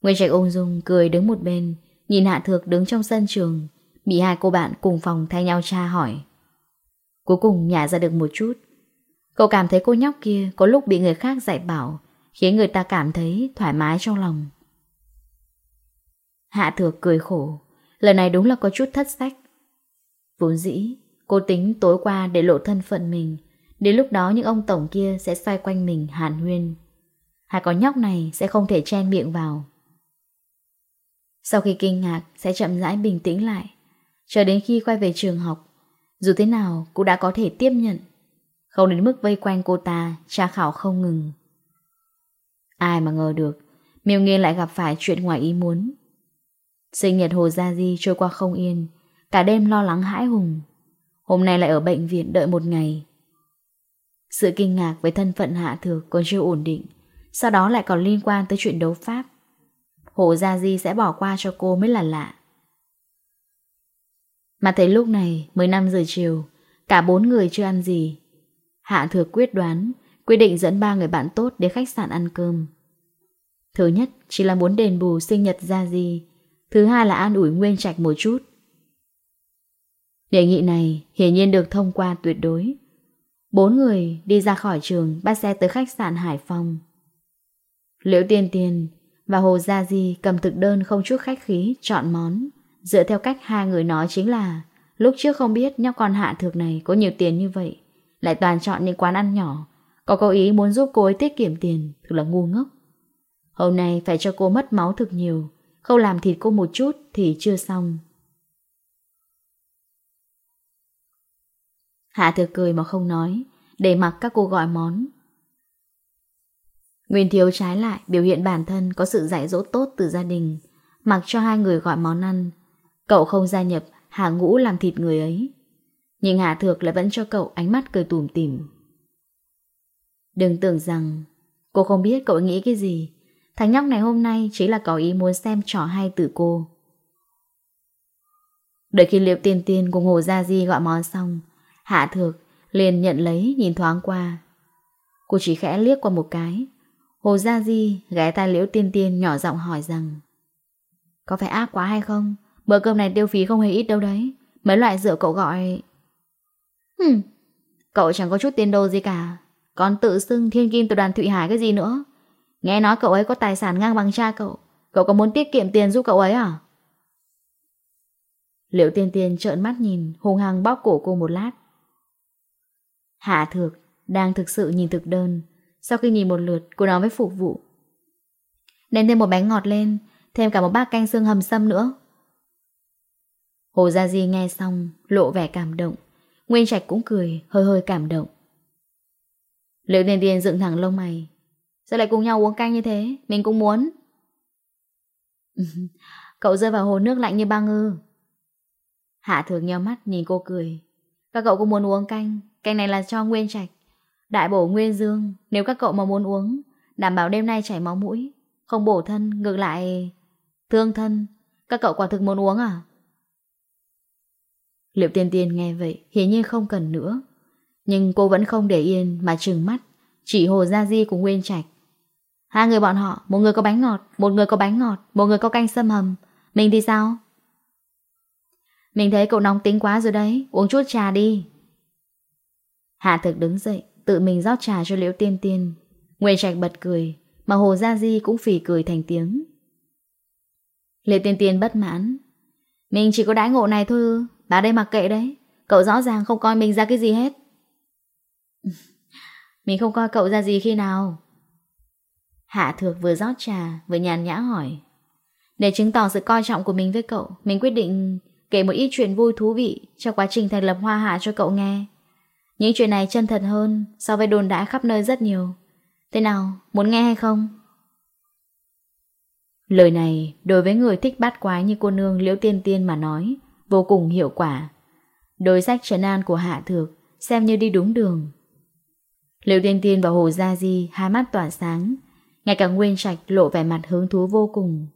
Nguyên trạch ung dung cười đứng một bên, Nhìn hạ thược đứng trong sân trường. Bị hai cô bạn cùng phòng thay nhau tra hỏi. Cuối cùng nhả ra được một chút. Cậu cảm thấy cô nhóc kia có lúc bị người khác dạy bảo, Khiến người ta cảm thấy thoải mái trong lòng. Hạ thược cười khổ. Lần này đúng là có chút thất sách. Vốn dĩ, Cô tính tối qua để lộ thân phận mình Đến lúc đó những ông tổng kia sẽ xoay quanh mình hàn huyên. Hai con nhóc này sẽ không thể chen miệng vào. Sau khi kinh ngạc sẽ chậm rãi bình tĩnh lại. chờ đến khi quay về trường học, dù thế nào cũng đã có thể tiếp nhận. Không đến mức vây quanh cô ta, tra khảo không ngừng. Ai mà ngờ được, miêu nghiên lại gặp phải chuyện ngoài ý muốn. Sinh nhật Hồ Gia Di trôi qua không yên, cả đêm lo lắng hãi hùng. Hôm nay lại ở bệnh viện đợi một ngày. Sự kinh ngạc với thân phận Hạ thừa còn chưa ổn định, sau đó lại còn liên quan tới chuyện đấu pháp. Hổ Gia Di sẽ bỏ qua cho cô mới là lạ. Mà thấy lúc này 15 giờ chiều Cả bốn người chưa ăn gì. Hạ thừa quyết đoán Quyết định dẫn ba người bạn tốt đến khách sạn ăn cơm. Thứ nhất Chỉ là muốn đền bù sinh nhật ra Di, Thứ hai là an ủi nguyên trạch một chút. Đề nghị này hiển nhiên được thông qua tuyệt đối. Bốn người đi ra khỏi trường bắt xe tới khách sạn Hải Phòng. Liễu Tiên Tiên và Hồ Gia Di cầm thực đơn không chút khách khí, chọn món. Dựa theo cách hai người nói chính là lúc trước không biết nhóc con hạ thực này có nhiều tiền như vậy. Lại toàn chọn những quán ăn nhỏ. Có cố ý muốn giúp cô ấy tiết kiệm tiền, thực là ngu ngốc. Hôm nay phải cho cô mất máu thực nhiều, không làm thịt cô một chút thì chưa xong. Hạ thừa cười mà không nói, để mặc các cô gọi món. Nguyên thiếu trái lại biểu hiện bản thân có sự dạy dỗ tốt từ gia đình, mặc cho hai người gọi món ăn. Cậu không gia nhập Hạ Ngũ làm thịt người ấy. Nhưng Hạ Thược lại vẫn cho cậu ánh mắt cười tủm tìm. Đừng tưởng rằng cô không biết cậu nghĩ cái gì. Thằng nhóc này hôm nay chỉ là có ý muốn xem trò hay từ cô. Đợi khi liệu tiên tiên cùng Hồ Gia Di gọi món xong, Hạ thược liền nhận lấy nhìn thoáng qua. Cô chỉ khẽ liếc qua một cái. Hồ Gia Di ghé tai liễu tiên tiên nhỏ giọng hỏi rằng Có phải ác quá hay không? Bữa cơm này tiêu phí không hề ít đâu đấy. Mấy loại rượu cậu gọi... Hừm, cậu chẳng có chút tiền đồ gì cả. Còn tự xưng thiên kim từ đoàn Thụy Hải cái gì nữa. Nghe nói cậu ấy có tài sản ngang bằng cha cậu. Cậu có muốn tiết kiệm tiền giúp cậu ấy à? liệu tiên tiên trợn mắt nhìn, hùng hăng bóp cổ cô một lát. Hạ Thược đang thực sự nhìn thực đơn. Sau khi nhìn một lượt, cô nói với phục vụ. Nên thêm một bánh ngọt lên, thêm cả một bát canh xương hầm sâm nữa. Hồ Gia Di nghe xong, lộ vẻ cảm động. Nguyên Trạch cũng cười, hơi hơi cảm động. Liệu Điền Điền dựng thẳng lông mày. Sao lại cùng nhau uống canh như thế? Mình cũng muốn. cậu rơi vào hồ nước lạnh như băng ư. Hạ thường nheo mắt nhìn cô cười. Các cậu cũng muốn uống canh, canh này là cho nguyên trạch. Đại bổ nguyên dương, Nếu các cậu mà muốn uống, Đảm bảo đêm nay chảy máu mũi, Không bổ thân, ngược lại Thương thân, Các cậu quả thực muốn uống à? Liệu tiên tiên nghe vậy, Hiển nhiên không cần nữa. Nhưng cô vẫn không để yên mà trừng mắt, Chỉ hồ gia di của nguyên trạch. Hai người bọn họ, Một người có bánh ngọt, Một người có bánh ngọt, Một người có canh sâm hầm. Mình thì sao? Mình thấy cậu nóng tính quá rồi đấy, Uống chút trà đi. Hạ thực đứng dậy, Tự mình rót trà cho liễu tiên tiên. Nguyên trạch bật cười, Mà hồ gia di cũng phỉ cười thành tiếng. Liễu tiên tiên bất mãn. Mình chỉ có đãi ngộ này thôi, Bà đây mặc kệ đấy, Cậu rõ ràng không coi mình ra cái gì hết. Mình không coi cậu ra gì khi nào. Hạ thược vừa rót trà, Vừa nhàn nhã hỏi. Để chứng tỏ sự coi trọng của mình với cậu, Mình quyết định kể một ít chuyện vui thú vị Cho quá trình thành lập hoa hạ cho cậu nghe. Những chuyện này chân thật hơn so với đồn đãi khắp nơi rất nhiều. Thế nào, muốn nghe hay không? Lời này đối với người thích bát quái như cô nương Liễu Tiên Tiên mà nói, vô cùng hiệu quả. Đối sách trấn an của Hạ Thược xem như đi đúng đường. Liễu Tiên Tiên và Hồ Gia Di hai mắt tỏa sáng, ngay cả Nguyên Trạch lộ vẻ mặt hứng thú vô cùng.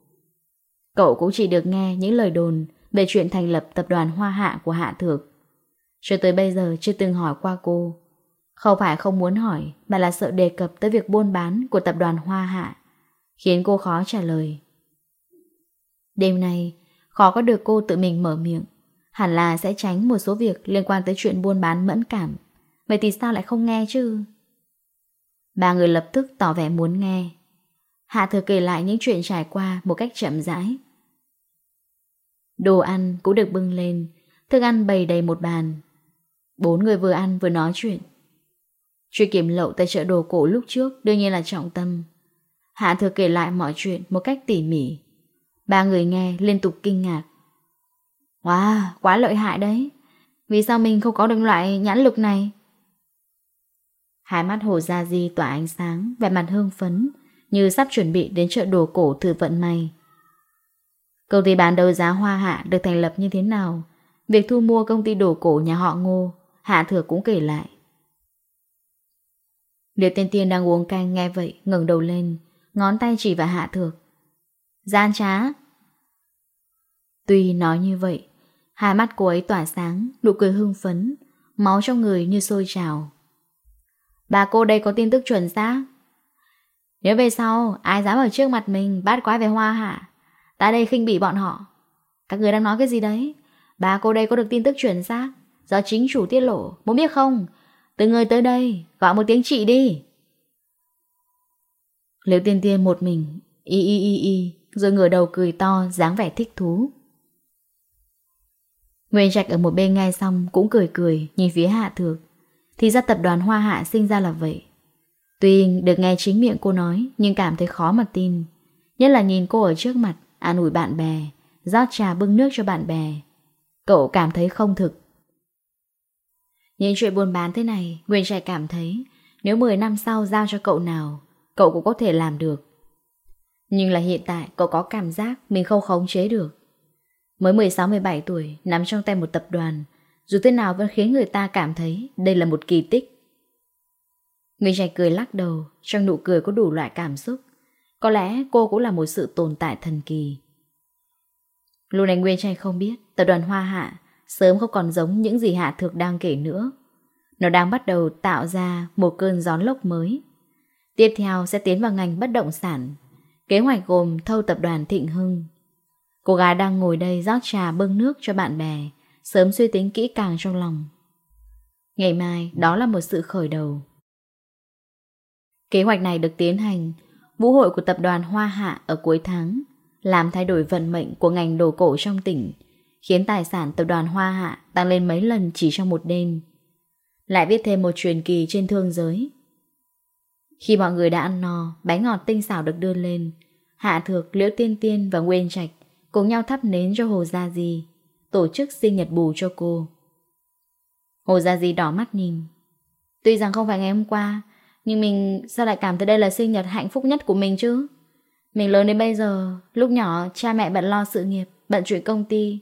Cậu cũng chỉ được nghe những lời đồn về chuyện thành lập tập đoàn Hoa Hạ của Hạ Thược cho tới bây giờ chưa từng hỏi qua cô. Không phải không muốn hỏi, mà là sợ đề cập tới việc buôn bán của tập đoàn Hoa Hạ, khiến cô khó trả lời. Đêm nay, khó có được cô tự mình mở miệng, hẳn là sẽ tránh một số việc liên quan tới chuyện buôn bán mẫn cảm. Vậy thì sao lại không nghe chứ? Ba người lập tức tỏ vẻ muốn nghe. Hạ thừa kể lại những chuyện trải qua một cách chậm rãi. Đồ ăn cũng được bưng lên, thức ăn bày đầy một bàn, Bốn người vừa ăn vừa nói chuyện. Truy kiểm lậu tại chợ đồ cổ lúc trước đương nhiên là trọng tâm. Hạ thừa kể lại mọi chuyện một cách tỉ mỉ. Ba người nghe liên tục kinh ngạc. Wow, quá lợi hại đấy. Vì sao mình không có được loại nhãn lực này? Hai mắt hồ ra Di tỏa ánh sáng, vẻ mặt hương phấn, như sắp chuẩn bị đến chợ đồ cổ thử vận may. Công ty bán đấu giá hoa hạ được thành lập như thế nào? Việc thu mua công ty đồ cổ nhà họ ngô Hạ thừa cũng kể lại. Liệt tên tiên đang uống canh nghe vậy, ngẩng đầu lên, Ngón tay chỉ vào hạ thược Gian trá. Tuy nói như vậy, Hai mắt cô ấy tỏa sáng, Nụ cười hưng phấn, Máu trong người như sôi trào. Bà cô đây có tin tức chuẩn xác. Nếu về sau, Ai dám ở trước mặt mình Bát quái về hoa hả Ta đây khinh bỉ bọn họ. Các người đang nói cái gì đấy? Bà cô đây có được tin tức chuẩn xác do chính chủ tiết lộ, muốn biết không? từ người tới đây, gọi một tiếng chị đi. Liễu tiên tiên một mình, y y y y, rồi ngửa đầu cười to, dáng vẻ thích thú. Nguyên Trạch ở một bên nghe xong cũng cười cười, nhìn phía Hạ Thược. Thì ra tập đoàn Hoa Hạ sinh ra là vậy. Tuy được nghe chính miệng cô nói, nhưng cảm thấy khó mà tin. Nhất là nhìn cô ở trước mặt, an ủi bạn bè, rót trà bưng nước cho bạn bè. Cậu cảm thấy không thực. Những chuyện buôn bán thế này, Nguyên Trạch cảm thấy nếu 10 năm sau giao cho cậu nào, cậu cũng có thể làm được. Nhưng là hiện tại cậu có cảm giác mình không khống chế được. Mới 16-17 tuổi, nắm trong tay một tập đoàn, dù thế nào vẫn khiến người ta cảm thấy đây là một kỳ tích. Nguyên Trạch cười lắc đầu, trong nụ cười có đủ loại cảm xúc. Có lẽ cô cũng là một sự tồn tại thần kỳ. Lúc này Nguyên Trạch không biết, tập đoàn Hoa Hạ sớm không còn giống những gì Hạ Thược đang kể nữa. Nó đang bắt đầu tạo ra một cơn gió lốc mới. Tiếp theo sẽ tiến vào ngành bất động sản. Kế hoạch gồm thâu tập đoàn Thịnh Hưng. Cô gái đang ngồi đây rót trà bưng nước cho bạn bè, sớm suy tính kỹ càng trong lòng. Ngày mai, đó là một sự khởi đầu. Kế hoạch này được tiến hành, vũ hội của tập đoàn Hoa Hạ ở cuối tháng, làm thay đổi vận mệnh của ngành đồ cổ trong tỉnh, khiến tài sản tập đoàn Hoa Hạ tăng lên mấy lần chỉ trong một đêm. Lại viết thêm một truyền kỳ trên thương giới. Khi mọi người đã ăn no, bánh ngọt tinh xảo được đưa lên. Hạ Thược, Liễu Tiên Tiên và Nguyên Trạch cùng nhau thắp nến cho Hồ Gia Di, tổ chức sinh nhật bù cho cô. Hồ Gia Di đỏ mắt nhìn. Tuy rằng không phải ngày hôm qua, nhưng mình sao lại cảm thấy đây là sinh nhật hạnh phúc nhất của mình chứ? Mình lớn đến bây giờ, lúc nhỏ cha mẹ bận lo sự nghiệp, bận chuyện công ty,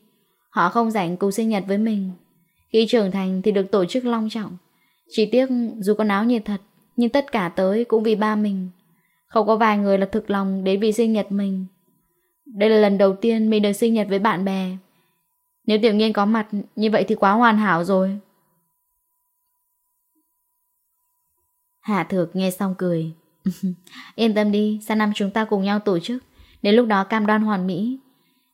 Họ không rảnh cùng sinh nhật với mình. Khi trưởng thành thì được tổ chức long trọng. Chỉ tiếc dù có náo nhiệt thật Nhưng tất cả tới cũng vì ba mình. Không có vài người là thực lòng đến vì sinh nhật mình. Đây là lần đầu tiên mình được sinh nhật với bạn bè. Nếu tiểu nghiên có mặt như vậy thì quá hoàn hảo rồi. Hạ thược nghe xong cười. cười. Yên tâm đi, sang năm chúng ta cùng nhau tổ chức. Đến lúc đó cam đoan hoàn mỹ.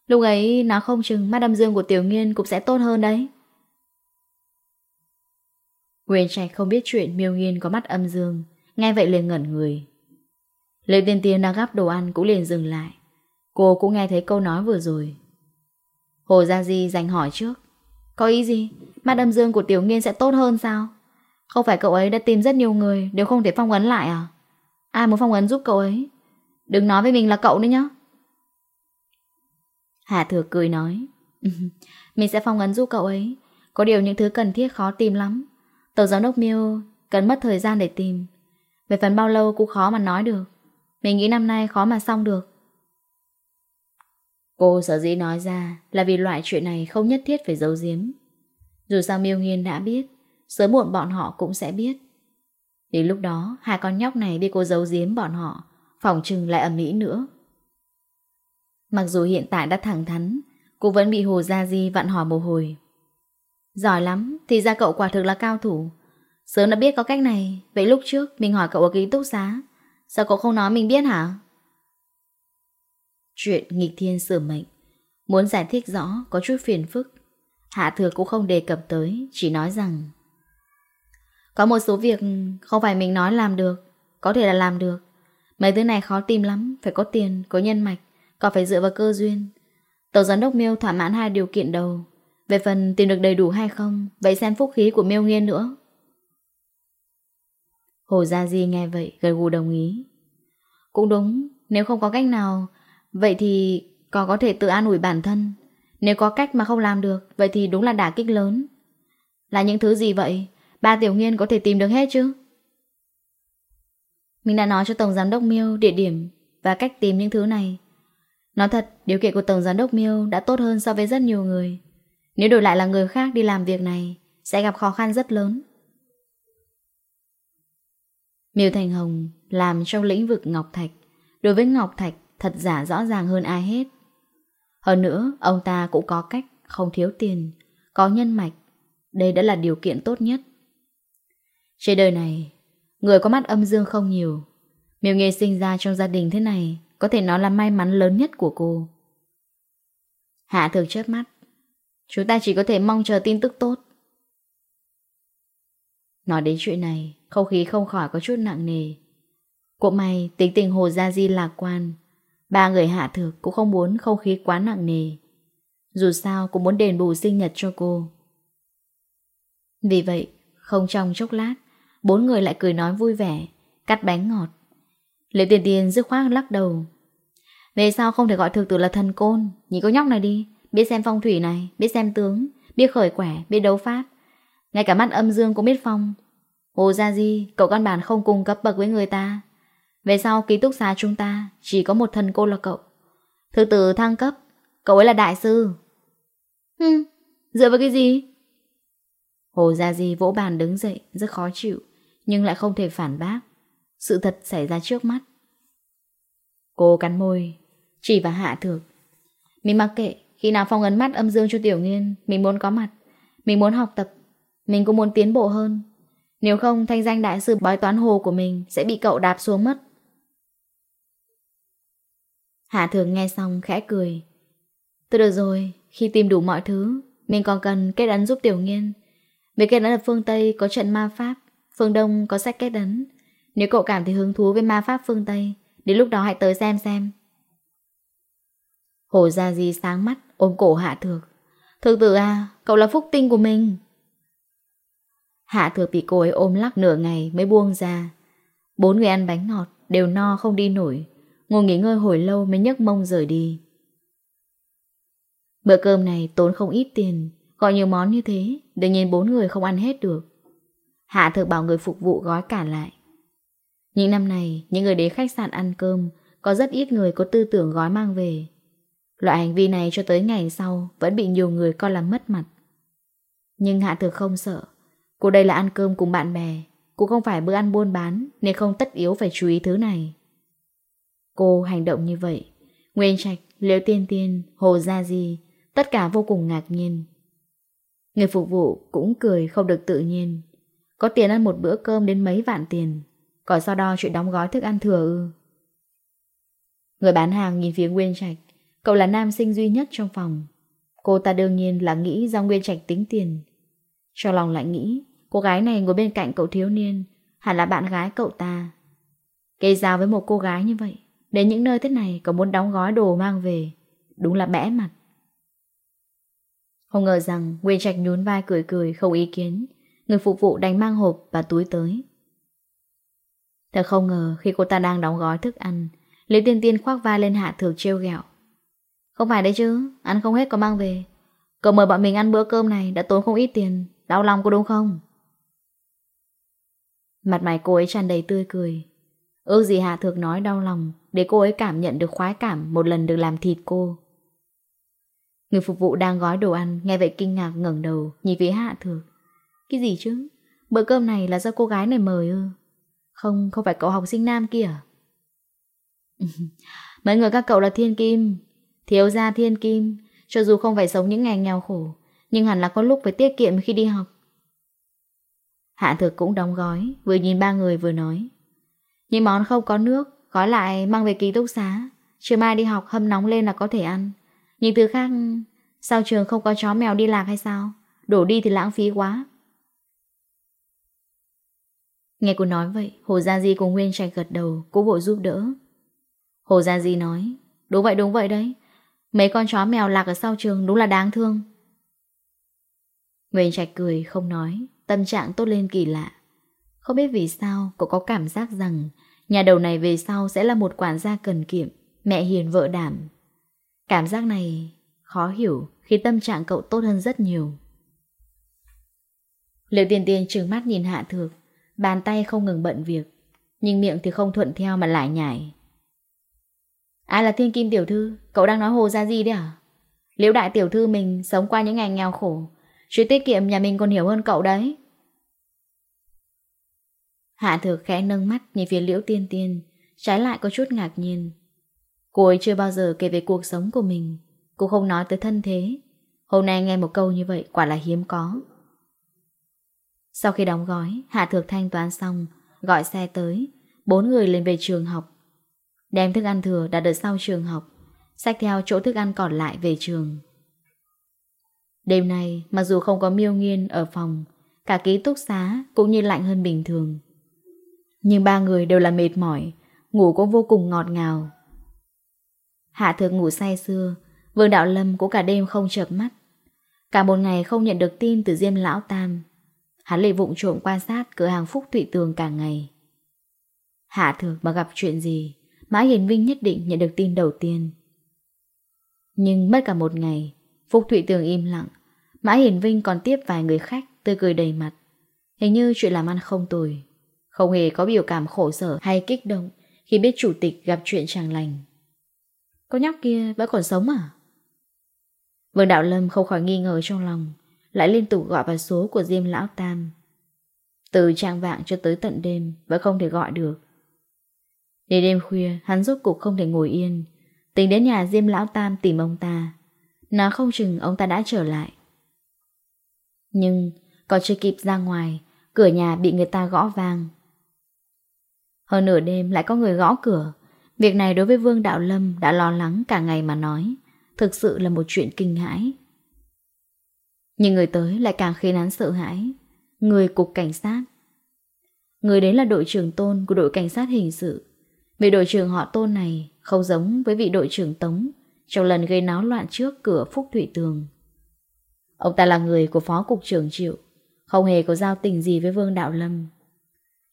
Lúc ấy nó không chừng mắt âm dương của Tiểu Nghiên cũng sẽ tốt hơn đấy. Nguyên Trạch không biết chuyện Miêu Nghiên có mắt âm dương, nghe vậy liền ngẩn người. Lê Tiên Tiên đang gắp đồ ăn cũng liền dừng lại. Cô cũng nghe thấy câu nói vừa rồi. Hồ Gia Di dành hỏi trước. Có ý gì? Mắt âm dương của Tiểu Nghiên sẽ tốt hơn sao? Không phải cậu ấy đã tìm rất nhiều người đều không thể phong ấn lại à? Ai muốn phong ấn giúp cậu ấy? Đừng nói với mình là cậu nữa nhé. Hà Thừa cười nói Mình sẽ phong ấn giúp cậu ấy. Có điều những thứ cần thiết khó tìm lắm. Tổ giám đốc Miêu cần mất thời gian để tìm. Về phần bao lâu cũng khó mà nói được. Mình nghĩ năm nay khó mà xong được. Cô sở dĩ nói ra là vì loại chuyện này không nhất thiết phải giấu giếm. Dù sao Miêu Nghiên đã biết, Sớm muộn bọn họ cũng sẽ biết. Đến lúc đó, hai con nhóc này bị cô giấu giếm bọn họ, Phòng trừng lại ẩm mỹ nữa. Mặc dù hiện tại đã thẳng thắn, cô vẫn bị Hồ Gia Di vặn hỏi một hồi. Giỏi lắm, thì ra cậu quả thực là cao thủ. Sớm đã biết có cách này, vậy lúc trước mình hỏi cậu ở ký túc xá. Sao cậu không nói mình biết hả? Chuyện nghịch thiên sửa mệnh. Muốn giải thích rõ có chút phiền phức. Hạ thừa cũng không đề cập tới, chỉ nói rằng Có một số việc không phải mình nói làm được, có thể là làm được. Mấy thứ này khó tìm lắm, phải có tiền, có nhân mạch còn phải dựa vào cơ duyên. Tổng giám đốc Miêu thỏa mãn hai điều kiện đầu. Về phần tìm được đầy đủ hay không, vậy xem phúc khí của Miêu Nghiên nữa. Hồ Gia Di nghe vậy, gật gù đồng ý. Cũng đúng, nếu không có cách nào, vậy thì còn có thể tự an ủi bản thân. Nếu có cách mà không làm được, vậy thì đúng là đả kích lớn. Là những thứ gì vậy? Ba tiểu nghiên có thể tìm được hết chứ? Mình đã nói cho Tổng Giám đốc Miêu địa điểm và cách tìm những thứ này. Nói thật, điều kiện của Tổng Giám đốc Miêu đã tốt hơn so với rất nhiều người. Nếu đổi lại là người khác đi làm việc này, sẽ gặp khó khăn rất lớn. Miêu Thành Hồng làm trong lĩnh vực Ngọc Thạch. Đối với Ngọc Thạch, thật giả rõ ràng hơn ai hết. Hơn nữa, ông ta cũng có cách, không thiếu tiền, có nhân mạch. Đây đã là điều kiện tốt nhất. Trên đời này, người có mắt âm dương không nhiều. Miêu Nghê sinh ra trong gia đình thế này, có thể nó là may mắn lớn nhất của cô. Hạ thường chớp mắt. Chúng ta chỉ có thể mong chờ tin tức tốt. Nói đến chuyện này, không khí không khỏi có chút nặng nề. Cũng may tính tình Hồ Gia Di lạc quan. Ba người hạ thực cũng không muốn không khí quá nặng nề. Dù sao cũng muốn đền bù sinh nhật cho cô. Vì vậy, không trong chốc lát, bốn người lại cười nói vui vẻ, cắt bánh ngọt, Lệ tiền tiền dứt khoác lắc đầu. Về sao không thể gọi thực tử là thần côn. Nhìn có nhóc này đi. Biết xem phong thủy này, biết xem tướng Biết khởi quẻ, biết đấu pháp. Ngay cả mắt âm dương cũng biết phong. Hồ Gia Di, cậu con bản không cùng cấp bậc với người ta. Về sau ký túc xá chúng ta Chỉ có một thần côn là cậu. Thực tử thăng cấp Cậu ấy là đại sư. Hừm, dựa vào cái gì? Hồ Gia Di vỗ bàn đứng dậy, rất khó chịu Nhưng lại không thể phản bác. Sự thật xảy ra trước mắt. Cô cắn môi, Chỉ và hạ thược. Mình mặc kệ, Khi nào phong ấn mắt âm dương cho Tiểu Nghiên, Mình muốn có mặt. Mình muốn học tập, Mình cũng muốn tiến bộ hơn. Nếu không, thanh danh đại sư bói toán hồ của mình Sẽ bị cậu đạp xuống mất. Hạ thường nghe xong khẽ cười. Tôi được rồi, Khi tìm đủ mọi thứ, Mình còn cần kết ấn giúp Tiểu Nghiên. Về kết ấn ở phương Tây có trận ma pháp, Phương Đông có sách kết ấn. Nếu cậu cảm thấy hứng thú với ma pháp phương Tây, đến lúc đó hãy tới xem xem. Hồ Gia Di sáng mắt, ôm cổ Hạ Thược. Thược tử à, cậu là phúc tinh của mình. Hạ Thược bị cô ấy ôm lắc nửa ngày mới buông ra. Bốn người ăn bánh ngọt, đều no không đi nổi. Ngồi nghỉ ngơi hồi lâu mới nhấc mông rời đi. Bữa cơm này tốn không ít tiền, gọi nhiều món như thế, đương nhìn bốn người không ăn hết được. Hạ Thược bảo người phục vụ gói cả lại. Những năm này, những người đến khách sạn ăn cơm, có rất ít người có tư tưởng gói mang về. Loại hành vi này cho tới ngày sau vẫn bị nhiều người coi là mất mặt. Nhưng Hạ Thược không sợ. Cô đây là ăn cơm cùng bạn bè, cũng không phải bữa ăn buôn bán nên không tất yếu phải chú ý thứ này. Cô hành động như vậy, Nguyên Trạch, Liễu Tiên Tiên, Hồ Gia Di, tất cả vô cùng ngạc nhiên. Người phục vụ cũng cười không được tự nhiên. Có tiền ăn một bữa cơm đến mấy vạn tiền, còn so đo chuyện đóng gói thức ăn thừa ư? Người bán hàng nhìn phía Nguyên Trạch. Cậu là nam sinh duy nhất trong phòng. Cô ta đương nhiên là nghĩ do Nguyên Trạch tính tiền. Cho lòng lại nghĩ, Cô gái này ngồi bên cạnh cậu thiếu niên, Hẳn là bạn gái cậu ta. Gây giao với một cô gái như vậy, Đến những nơi thế này còn muốn đóng gói đồ mang về, Đúng là bẽ mặt. Không ngờ rằng Nguyên Trạch nhún vai cười cười, không ý kiến. Người phục vụ đánh mang hộp và túi tới. Thật không ngờ khi cô ta đang đóng gói thức ăn, Lý Tiên Tiên khoác vai lên Hạ Thược trêu ghẹo. Không phải đấy chứ, Ăn không hết có mang về. Cậu mời bọn mình ăn bữa cơm này đã tốn không ít tiền, Đau lòng cô đúng không? Mặt mày cô ấy tràn đầy tươi cười. Ước gì Hạ Thược nói đau lòng Để cô ấy cảm nhận được khoái cảm Một lần được làm thịt cô. Người phục vụ đang gói đồ ăn Nghe vậy kinh ngạc ngẩng đầu Nhìn phía Hạ Thược. Cái gì chứ? Bữa cơm này là do cô gái này mời ư? Không, không phải cậu học sinh nam kia. Mấy người các cậu là thiên kim. Thiếu gia thiên kim. Cho dù không phải sống những ngày nghèo khổ Nhưng hẳn là có lúc phải tiết kiệm khi đi học. Hạ thực cũng đóng gói Vừa nhìn ba người vừa nói. Những món không có nước Gói lại mang về ký túc xá. Trưa mai đi học hâm nóng lên là có thể ăn. Nhưng thứ khác Sao trường không có chó mèo đi lạc hay sao? Đổ đi thì lãng phí quá. Nghe cô nói vậy, Hồ Gia Di cùng Nguyên Trạch gật đầu, cố bộ giúp đỡ. Hồ Gia Di nói, đúng vậy đúng vậy đấy. Mấy con chó mèo lạc ở sau trường đúng là đáng thương. Nguyên Trạch cười không nói, tâm trạng tốt lên kỳ lạ. Không biết vì sao cậu có cảm giác rằng nhà đầu này về sau sẽ là một quản gia cần kiệm, mẹ hiền vợ đảm. Cảm giác này khó hiểu khi tâm trạng cậu tốt hơn rất nhiều. Liệu tiền tiền trừng mắt nhìn Hạ Thược Bàn tay không ngừng bận việc, Nhưng miệng thì không thuận theo mà lại nhảy. Ai là thiên kim tiểu thư, Cậu đang nói hồ ra gì đấy à? Liễu đại tiểu thư mình sống qua những ngày nghèo khổ Chuyện tiết kiệm nhà mình còn hiểu hơn cậu đấy. Hạ thược khẽ nâng mắt nhìn phía liễu tiên tiên, Trái lại có chút ngạc nhiên. Cô ấy chưa bao giờ kể về cuộc sống của mình, Cô không nói tới thân thế. Hôm nay nghe một câu như vậy quả là hiếm có. Sau khi đóng gói, Hạ Thược thanh toán xong, gọi xe tới, bốn người lên về trường học. Đem thức ăn thừa đã đợi sau trường học, sách theo chỗ thức ăn còn lại về trường. Đêm nay, mặc dù không có miêu nghiên ở phòng, cả ký túc xá cũng như lạnh hơn bình thường. Nhưng ba người đều là mệt mỏi, ngủ cũng vô cùng ngọt ngào. Hạ Thược ngủ say xưa, Vương Đạo Lâm cũng cả đêm không chợp mắt. Cả một ngày không nhận được tin từ Diêm Lão Tam. Hắn lại vụng trộm quan sát cửa hàng Phúc Thụy Tường cả ngày. Hạ thược mà gặp chuyện gì, Mã Hiền Vinh nhất định nhận được tin đầu tiên. Nhưng mất cả một ngày, Phúc Thụy Tường im lặng, Mã Hiền Vinh còn tiếp vài người khách, tươi cười đầy mặt. Hình như chuyện làm ăn không tồi, không hề có biểu cảm khổ sở hay kích động khi biết chủ tịch gặp chuyện chẳng lành. Con nhóc kia vẫn còn sống à? Vương Đạo Lâm không khỏi nghi ngờ trong lòng lại liên tục gọi vào số của Diêm Lão Tam. Từ trang vạng cho tới tận đêm vẫn không thể gọi được. Đến đêm khuya, hắn rốt cục không thể ngồi yên. Tính đến nhà Diêm Lão Tam tìm ông ta. Nó không chừng ông ta đã trở lại. Nhưng, còn chưa kịp ra ngoài, cửa nhà bị người ta gõ vang. Hơn nửa đêm lại có người gõ cửa. Việc này đối với Vương Đạo Lâm đã lo lắng cả ngày mà nói. Thực sự là một chuyện kinh hãi. Nhưng người tới lại càng khiến hắn sợ hãi Người cục cảnh sát Người đến là đội trưởng tôn của đội cảnh sát hình sự Vị đội trưởng họ tôn này không giống với vị đội trưởng tống trong lần gây náo loạn trước cửa Phúc Thủy Tường. Ông ta là người của phó cục trưởng Triệu, không hề có giao tình gì với Vương Đạo Lâm.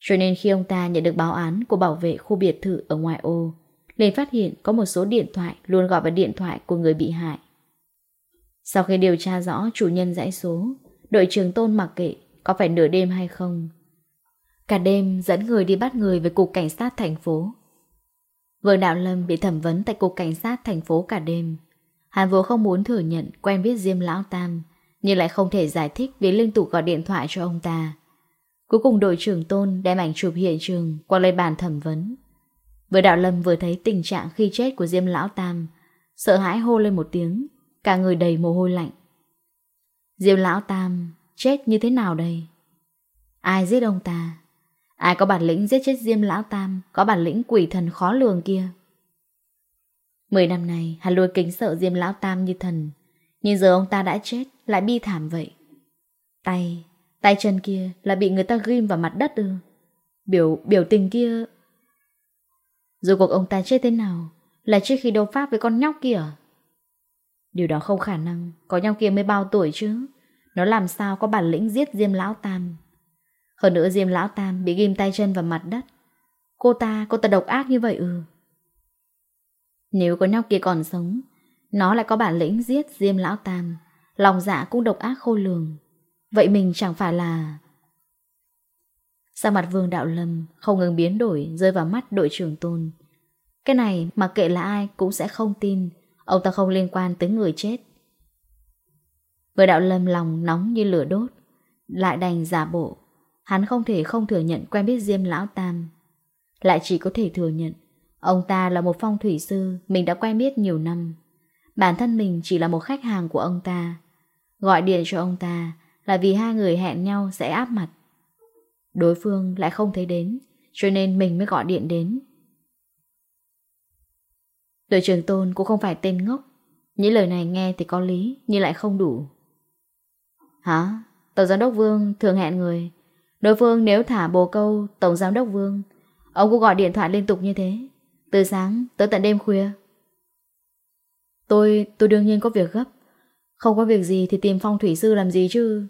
Cho nên khi ông ta nhận được báo án của bảo vệ khu biệt thự ở ngoại ô, liền phát hiện có một số điện thoại luôn gọi vào điện thoại của người bị hại. Sau khi điều tra rõ chủ nhân dãy số, đội trưởng Tôn mặc kệ có phải nửa đêm hay không. Cả đêm dẫn người đi bắt người với cục cảnh sát thành phố. Vương Đạo Lâm bị thẩm vấn tại cục cảnh sát thành phố cả đêm. Hàn Vũ không muốn thừa nhận quen biết Diêm Lão Tam, nhưng lại không thể giải thích vì liên tục gọi điện thoại cho ông ta. Cuối cùng đội trưởng Tôn đem ảnh chụp hiện trường qua lấy bàn thẩm vấn. Vừa Đạo Lâm vừa thấy tình trạng khi chết của Diêm Lão Tam, sợ hãi hô lên một tiếng, Cả người đầy mồ hôi lạnh. Diệu lão tam Chết như thế nào đây? Ai giết ông ta? Ai có bản lĩnh giết chết Diêm Lão Tam Có bản lĩnh quỷ thần khó lường kia? Mười năm nay Hắn luôn kính sợ Diêm Lão Tam như thần. Nhưng giờ ông ta đã chết Lại bi thảm vậy. Tay, tay chân kia là bị người ta ghim vào mặt đất ư? Biểu, biểu tình kia Dù cuộc ông ta chết thế nào? Là trước khi đấu pháp với con nhóc kia à? Điều đó không khả năng, có nhau kia mới bao tuổi chứ. Nó làm sao có bản lĩnh giết Diêm Lão Tam. Hơn nữa Diêm Lão Tam bị ghim tay chân vào mặt đất. Cô ta, cô ta độc ác như vậy ừ. Nếu có nhau kia còn sống, nó lại có bản lĩnh giết Diêm Lão Tam. Lòng dạ cũng độc ác khô lường. Vậy mình chẳng phải là... Sao mặt vương đạo lâm không ngừng biến đổi rơi vào mắt đội trưởng tôn. Cái này mà kệ là ai cũng sẽ không tin Ông ta không liên quan tới người chết. Vừa đạo lâm lòng nóng như lửa đốt, Lại đành giả bộ. Hắn không thể không thừa nhận quen biết Diêm Lão Tam. Lại chỉ có thể thừa nhận, Ông ta là một phong thủy sư Mình đã quen biết nhiều năm. Bản thân mình chỉ là một khách hàng của ông ta. Gọi điện cho ông ta Là vì hai người hẹn nhau sẽ áp mặt. Đối phương lại không thấy đến, Cho nên mình mới gọi điện đến. Đội trường Tôn cũng không phải tên ngốc. Những lời này nghe thì có lý Nhưng lại không đủ. Hả? Tổng giám đốc Vương thường hẹn người. Đối phương nếu thả bồ câu Tổng giám đốc Vương Ông cũng gọi điện thoại liên tục như thế. Từ sáng tới tận đêm khuya. Tôi, tôi đương nhiên có việc gấp. Không có việc gì thì tìm phong thủy sư làm gì chứ?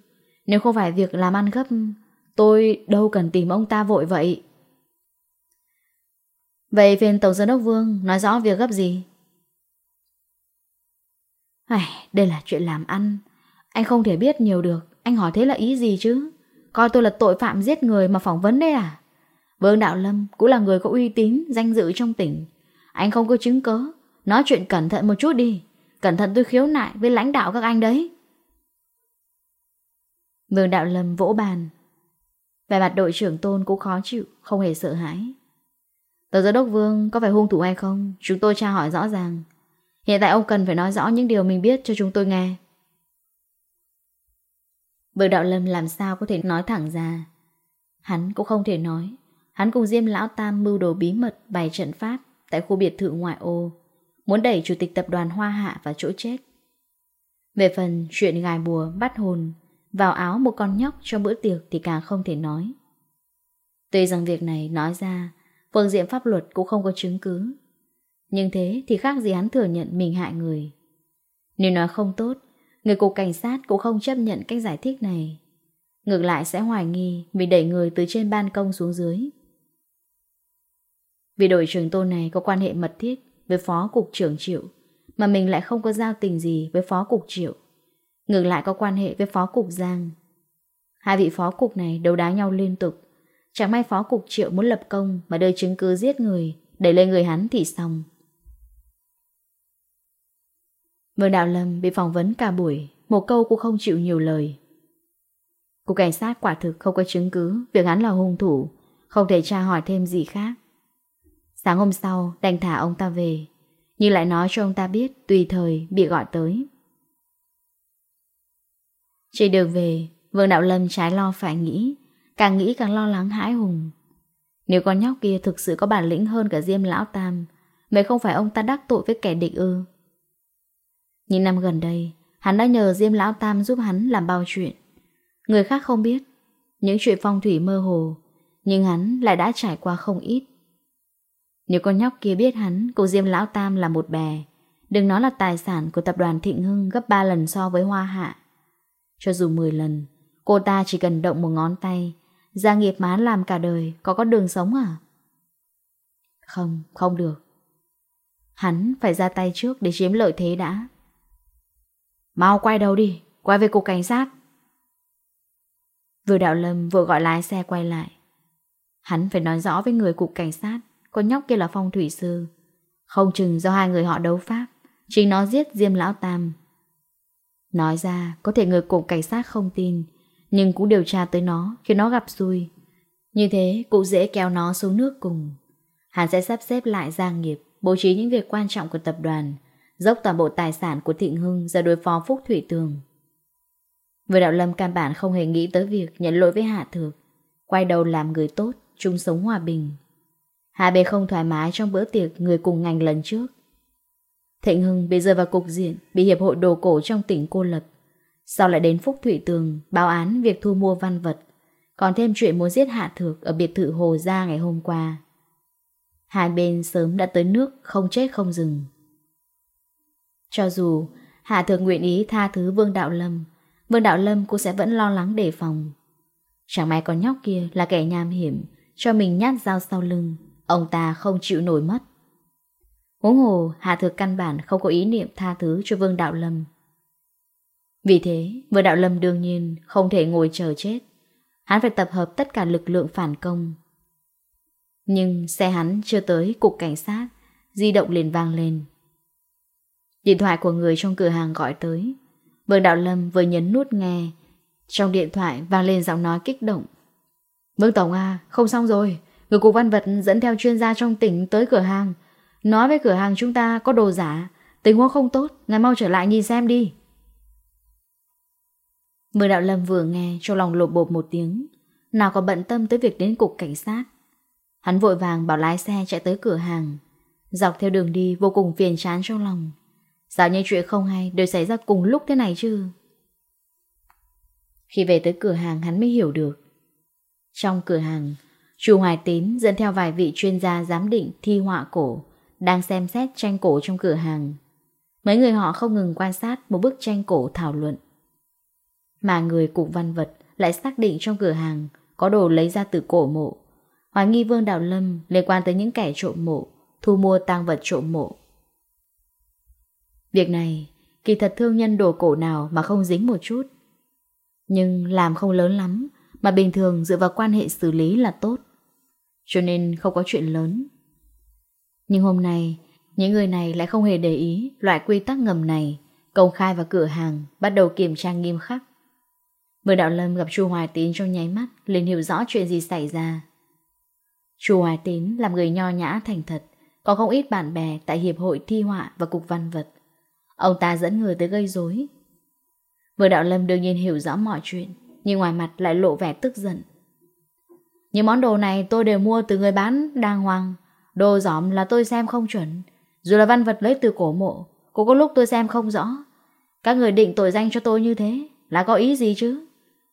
Nếu không phải việc làm ăn gấp Tôi đâu cần tìm ông ta vội vậy. Vậy phiên Tổng Giám Đốc Vương nói rõ việc gấp gì? Ai, đây là chuyện làm ăn. Anh không thể biết nhiều được. Anh hỏi thế là ý gì chứ? Coi tôi là tội phạm giết người mà phỏng vấn đấy à? Vương Đạo Lâm cũng là người có uy tín, danh dự trong tỉnh. Anh không có chứng cớ. Nói chuyện cẩn thận một chút đi. Cẩn thận tôi khiếu nại với lãnh đạo các anh đấy. Vương Đạo Lâm vỗ bàn. Về mặt đội trưởng Tôn cũng khó chịu, không hề sợ hãi. Tờ giám đốc Vương có phải hung thủ hay không? Chúng tôi tra hỏi rõ ràng. Hiện tại ông cần phải nói rõ những điều mình biết cho chúng tôi nghe. Bực đạo lâm làm sao có thể nói thẳng ra? Hắn cũng không thể nói. Hắn cùng Diêm Lão Tam mưu đồ bí mật, bày trận pháp Tại khu biệt thự ngoại ô, Muốn đẩy chủ tịch tập đoàn Hoa Hạ vào chỗ chết. Về phần chuyện gài bùa, bắt hồn, Vào áo một con nhóc cho bữa tiệc thì càng không thể nói. Tuy rằng việc này nói ra Phương diện pháp luật cũng không có chứng cứ. Nhưng thế thì khác gì hắn thừa nhận mình hại người. Nếu nói không tốt, người cục cảnh sát cũng không chấp nhận cách giải thích này. Ngược lại sẽ hoài nghi mình đẩy người từ trên ban công xuống dưới. Vì đội trưởng tô này có quan hệ mật thiết với phó cục trưởng triệu, mà mình lại không có giao tình gì với phó cục triệu. Ngược lại có quan hệ với phó cục giang. Hai vị phó cục này đấu đá nhau liên tục. Chẳng may phó cục triệu muốn lập công mà đưa chứng cứ giết người, để lên người hắn thì xong. Vương Đạo Lâm bị phỏng vấn cả buổi, một câu cũng không chịu nhiều lời. Cục cảnh sát quả thực không có chứng cứ việc hắn là hung thủ, không thể tra hỏi thêm gì khác. Sáng hôm sau, đành thả ông ta về, nhưng lại nói cho ông ta biết tùy thời bị gọi tới. Trên đường về, Vương Đạo Lâm trái lo phải nghĩ Càng nghĩ càng lo lắng hãi hùng. Nếu con nhóc kia thực sự có bản lĩnh hơn cả Diêm Lão Tam Vậy không phải ông ta đắc tội với kẻ địch ư? Những năm gần đây, Hắn đã nhờ Diêm Lão Tam giúp hắn làm bao chuyện. Người khác không biết, Những chuyện phong thủy mơ hồ, Nhưng hắn lại đã trải qua không ít. Nếu con nhóc kia biết hắn, Cô Diêm Lão Tam là một bè, Đừng nói là tài sản của tập đoàn Thịnh Hưng Gấp 3 lần so với Hoa Hạ. Cho dù 10 lần, Cô ta chỉ cần động một ngón tay Gia nghiệp mà làm cả đời Có có đường sống à? Không, không được. Hắn phải ra tay trước để chiếm lợi thế đã. Mau quay đầu đi Quay về cục cảnh sát. Vừa đạo lâm vừa gọi lái xe quay lại. Hắn phải nói rõ với người cục cảnh sát Con nhóc kia là phong thủy sư. Không chừng do hai người họ đấu pháp Chính nó giết Diêm Lão Tam. Nói ra có thể người cục cảnh sát không tin nhưng cũng điều tra tới nó Khi nó gặp xui. Như thế cũng dễ kéo nó xuống nước cùng. Hắn sẽ sắp xếp lại gia nghiệp, Bố trí những việc quan trọng của tập đoàn, Dốc toàn bộ tài sản của Thịnh Hưng Ra đối phó Phúc Thủy Tường. Vừa đạo lâm căn bản không hề nghĩ tới việc Nhận lỗi với Hạ Thược, Quay đầu làm người tốt, chung sống hòa bình. Hạ bề không thoải mái trong bữa tiệc Người cùng ngành lần trước. Thịnh Hưng bị rơi vào cục diện, Bị hiệp hội đồ cổ trong tỉnh cô lập. Sau lại đến Phúc Thụy Tường báo án việc thu mua văn vật, Còn thêm chuyện muốn giết Hạ Thược ở biệt thự Hồ Gia ngày hôm qua. Hai bên sớm đã tới nước, không chết không dừng. Cho dù Hạ Thược nguyện ý tha thứ Vương Đạo Lâm, Vương Đạo Lâm cũng sẽ vẫn lo lắng đề phòng. Chẳng may con nhóc kia là kẻ nham hiểm, Cho mình nhát dao sau lưng, Ông ta không chịu nổi mất. Huống hồ Hạ Thược căn bản không có ý niệm tha thứ cho Vương Đạo Lâm. Vì thế, vừa đạo lâm đương nhiên không thể ngồi chờ chết. Hắn phải tập hợp tất cả lực lượng phản công. Nhưng xe hắn chưa tới cục cảnh sát, di động liền vang lên. Điện thoại của người trong cửa hàng gọi tới. Vương Đạo Lâm vừa nhấn nút nghe. Trong điện thoại vang lên giọng nói kích động. Vương Tổng à, không xong rồi. Người cục văn vật dẫn theo chuyên gia trong tỉnh tới cửa hàng. Nói với cửa hàng chúng ta có đồ giả. Tình huống không tốt, ngài mau trở lại nhìn xem đi. Mười đạo lâm vừa nghe, trong lòng lột bột một tiếng. Nào có bận tâm tới việc đến cục cảnh sát. Hắn vội vàng bảo lái xe chạy tới cửa hàng. Dọc theo đường đi, vô cùng phiền chán trong lòng. Sao những chuyện không hay đều xảy ra cùng lúc thế này chứ? Khi về tới cửa hàng, hắn mới hiểu được. Trong cửa hàng Chú Hoài Tín dẫn theo vài vị chuyên gia giám định thi họa cổ, Đang xem xét tranh cổ trong cửa hàng. Mấy người họ không ngừng quan sát một bức tranh cổ thảo luận. Mà người cục văn vật lại xác định trong cửa hàng có đồ lấy ra từ cổ mộ. Hoài nghi Vương Đào Lâm liên quan tới những kẻ trộm mộ, thu mua tang vật trộm mộ. Việc này, kỳ thật thương nhân đồ cổ nào mà không dính một chút. Nhưng làm không lớn lắm, mà bình thường dựa vào quan hệ xử lý là tốt. Cho nên không có chuyện lớn. Nhưng hôm nay, những người này lại không hề để ý loại quy tắc ngầm này, công khai vào cửa hàng, bắt đầu kiểm tra nghiêm khắc. Vương Đạo Lâm gặp Chu Hoài Tín trong nháy mắt liền hiểu rõ chuyện gì xảy ra. Chu Hoài Tín là người nho nhã thành thật, có không ít bạn bè tại Hiệp hội Thi họa và Cục Văn vật. Ông ta dẫn người tới gây rối. Vương Đạo Lâm đương nhiên hiểu rõ mọi chuyện, nhưng ngoài mặt lại lộ vẻ tức giận. Những món đồ này tôi đều mua từ người bán đàng hoàng, đồ giỏm là tôi xem không chuẩn, dù là văn vật lấy từ cổ mộ, cũng có lúc tôi xem không rõ. Các người định tội danh cho tôi như thế là có ý gì chứ?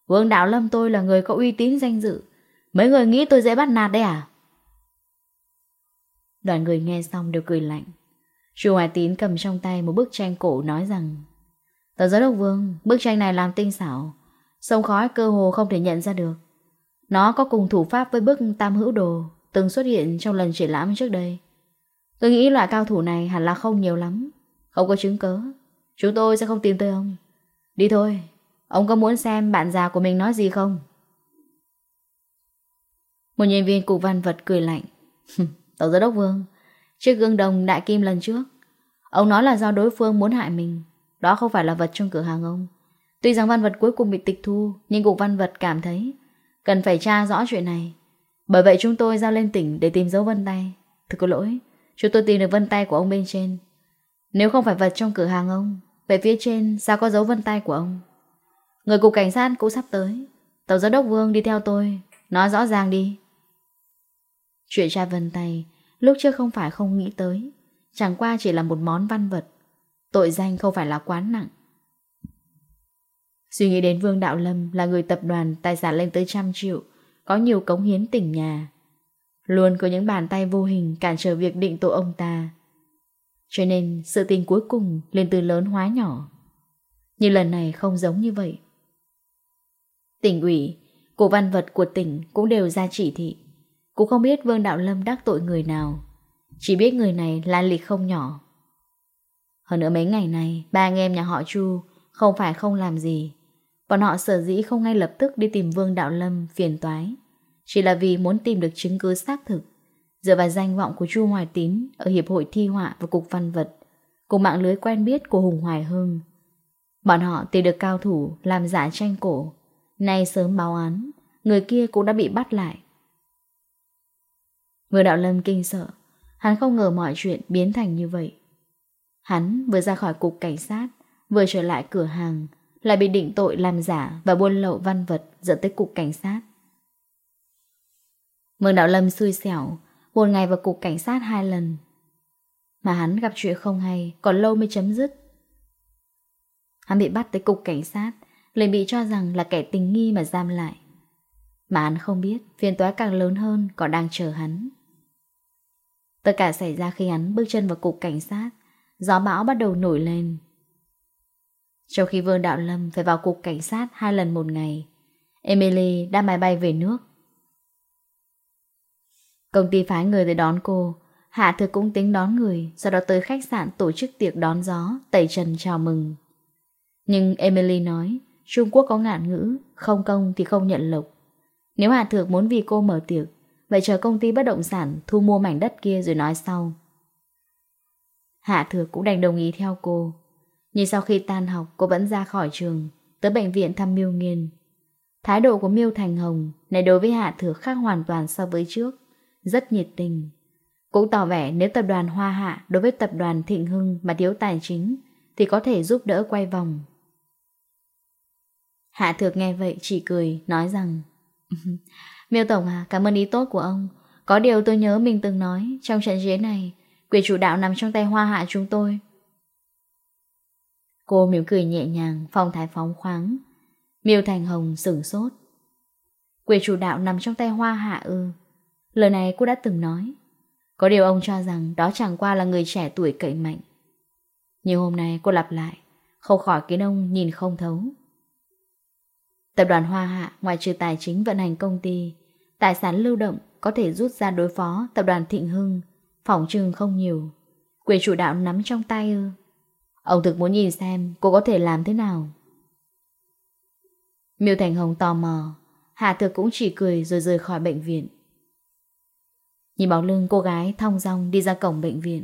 Vương Đạo Lâm tôi là người có uy tín danh dự. Mấy người nghĩ tôi dễ bắt nạt đấy à? Đoàn người nghe xong đều cười lạnh. Chu Hoài Tín cầm trong tay một bức tranh cổ nói rằng Tờ giới đốc vương, bức tranh này làm tinh xảo, sông khói cơ hồ không thể nhận ra được. Nó có cùng thủ pháp với bức tam hữu đồ từng xuất hiện trong lần triển lãm trước đây. Tôi nghĩ loại cao thủ này hẳn là không nhiều lắm, không có chứng cớ. Chúng tôi sẽ không tìm tới ông. Đi thôi, Ông có muốn xem bạn già của mình nói gì không? Một nhân viên cục văn vật cười lạnh. Tổng giám đốc Vương, chiếc gương đồng đại kim lần trước. Ông nói là do đối phương muốn hại mình. Đó không phải là vật trong cửa hàng ông. Tuy rằng văn vật cuối cùng bị tịch thu, nhưng cục văn vật cảm thấy cần phải tra rõ chuyện này. Bởi vậy chúng tôi giao lên tỉnh để tìm dấu vân tay. Thực có lỗi, chúng tôi tìm được vân tay của ông bên trên. Nếu không phải vật trong cửa hàng ông, về phía trên sao có dấu vân tay của ông? Người cục cảnh sát cũng sắp tới. Tổng giám đốc Vương đi theo tôi, Nói rõ ràng đi. Chuyện tra vân tay, Lúc trước không phải không nghĩ tới. Chẳng qua chỉ là một món văn vật. Tội danh không phải là quá nặng. Suy nghĩ đến Vương Đạo Lâm Là người tập đoàn tài sản lên tới trăm triệu, Có nhiều cống hiến tỉnh nhà. Luôn có những bàn tay vô hình Cản trở việc định tội ông ta. Cho nên sự tình cuối cùng Lên từ lớn hóa nhỏ. Nhưng lần này không giống như vậy. Tỉnh ủy, cổ văn vật của tỉnh cũng đều ra chỉ thị. Cũng không biết Vương Đạo Lâm đắc tội người nào. Chỉ biết người này là lịch không nhỏ. Hơn nữa mấy ngày này, ba anh em nhà họ Chu không phải không làm gì. Bọn họ sở dĩ không ngay lập tức đi tìm Vương Đạo Lâm phiền toái. Chỉ là vì muốn tìm được chứng cứ xác thực. Dựa vào danh vọng của Chu Hoài Tín ở Hiệp hội Thi họa và Cục Văn vật, cùng mạng lưới quen biết của Hùng Hoài Hưng. Bọn họ tìm được cao thủ làm giả tranh cổ, Nay sớm báo án, người kia cũng đã bị bắt lại. Người đạo lâm kinh sợ, hắn không ngờ mọi chuyện biến thành như vậy. Hắn vừa ra khỏi cục cảnh sát, vừa trở lại cửa hàng, lại bị định tội làm giả và buôn lậu văn vật dẫn tới cục cảnh sát. Mường Đạo Lâm xui xẻo, một ngày vào cục cảnh sát hai lần. Mà hắn gặp chuyện không hay, còn lâu mới chấm dứt. Hắn bị bắt tới cục cảnh sát, lại bị cho rằng là kẻ tình nghi mà giam lại. Mà hắn không biết phiên tòa càng lớn hơn còn đang chờ hắn. Tất cả xảy ra khi hắn bước chân vào cục cảnh sát, gió bão bắt đầu nổi lên. Trong khi Vương Đạo Lâm phải vào cục cảnh sát hai lần một ngày, Emily đã máy bay về nước. Công ty phái người tới đón cô, Hạ Thực cũng tính đón người, sau đó tới khách sạn tổ chức tiệc đón gió, tẩy trần chào mừng. Nhưng Emily nói, Trung Quốc có ngạn ngữ, không công thì không nhận lộc. Nếu Hà Thược muốn vì cô mở tiệc, vậy chờ công ty bất động sản thu mua mảnh đất kia rồi nói sau. Hạ Thược cũng đành đồng ý theo cô. Nhưng sau khi tan học, cô vẫn ra khỏi trường, tới bệnh viện thăm Miêu Nghiên. Thái độ của Miêu Thành Hồng này đối với Hạ Thược khác hoàn toàn so với trước, rất nhiệt tình. Cũng tỏ vẻ nếu tập đoàn Hoa Hạ đối với tập đoàn Thịnh Hưng mà thiếu tài chính thì có thể giúp đỡ quay vòng. Hạ Thược nghe vậy chỉ cười, nói rằng Miêu Tổng à, cảm ơn ý tốt của ông. Có điều tôi nhớ mình từng nói, trong trận chiến này, quyền chủ đạo nằm trong tay hoa hạ chúng tôi. Cô mỉm cười nhẹ nhàng, phong thái phóng khoáng. Miêu Thành Hồng sửng sốt. Quyền chủ đạo nằm trong tay hoa hạ ư. Lời này cô đã từng nói. Có điều ông cho rằng đó chẳng qua là người trẻ tuổi cậy mạnh. Nhưng hôm nay cô lặp lại, không khỏi khiến ông nhìn không thấu. Tập đoàn Hoa Hạ ngoài trừ tài chính vận hành công ty, tài sản lưu động có thể rút ra đối phó tập đoàn Thịnh Hưng, phòng trừng không nhiều. Quyền chủ đạo nắm trong tay ư. Ông thực muốn nhìn xem cô có thể làm thế nào. Miêu Thành Hồng tò mò, Hạ Thực cũng chỉ cười rồi rời khỏi bệnh viện. Nhìn bóng lưng cô gái thong dong đi ra cổng bệnh viện,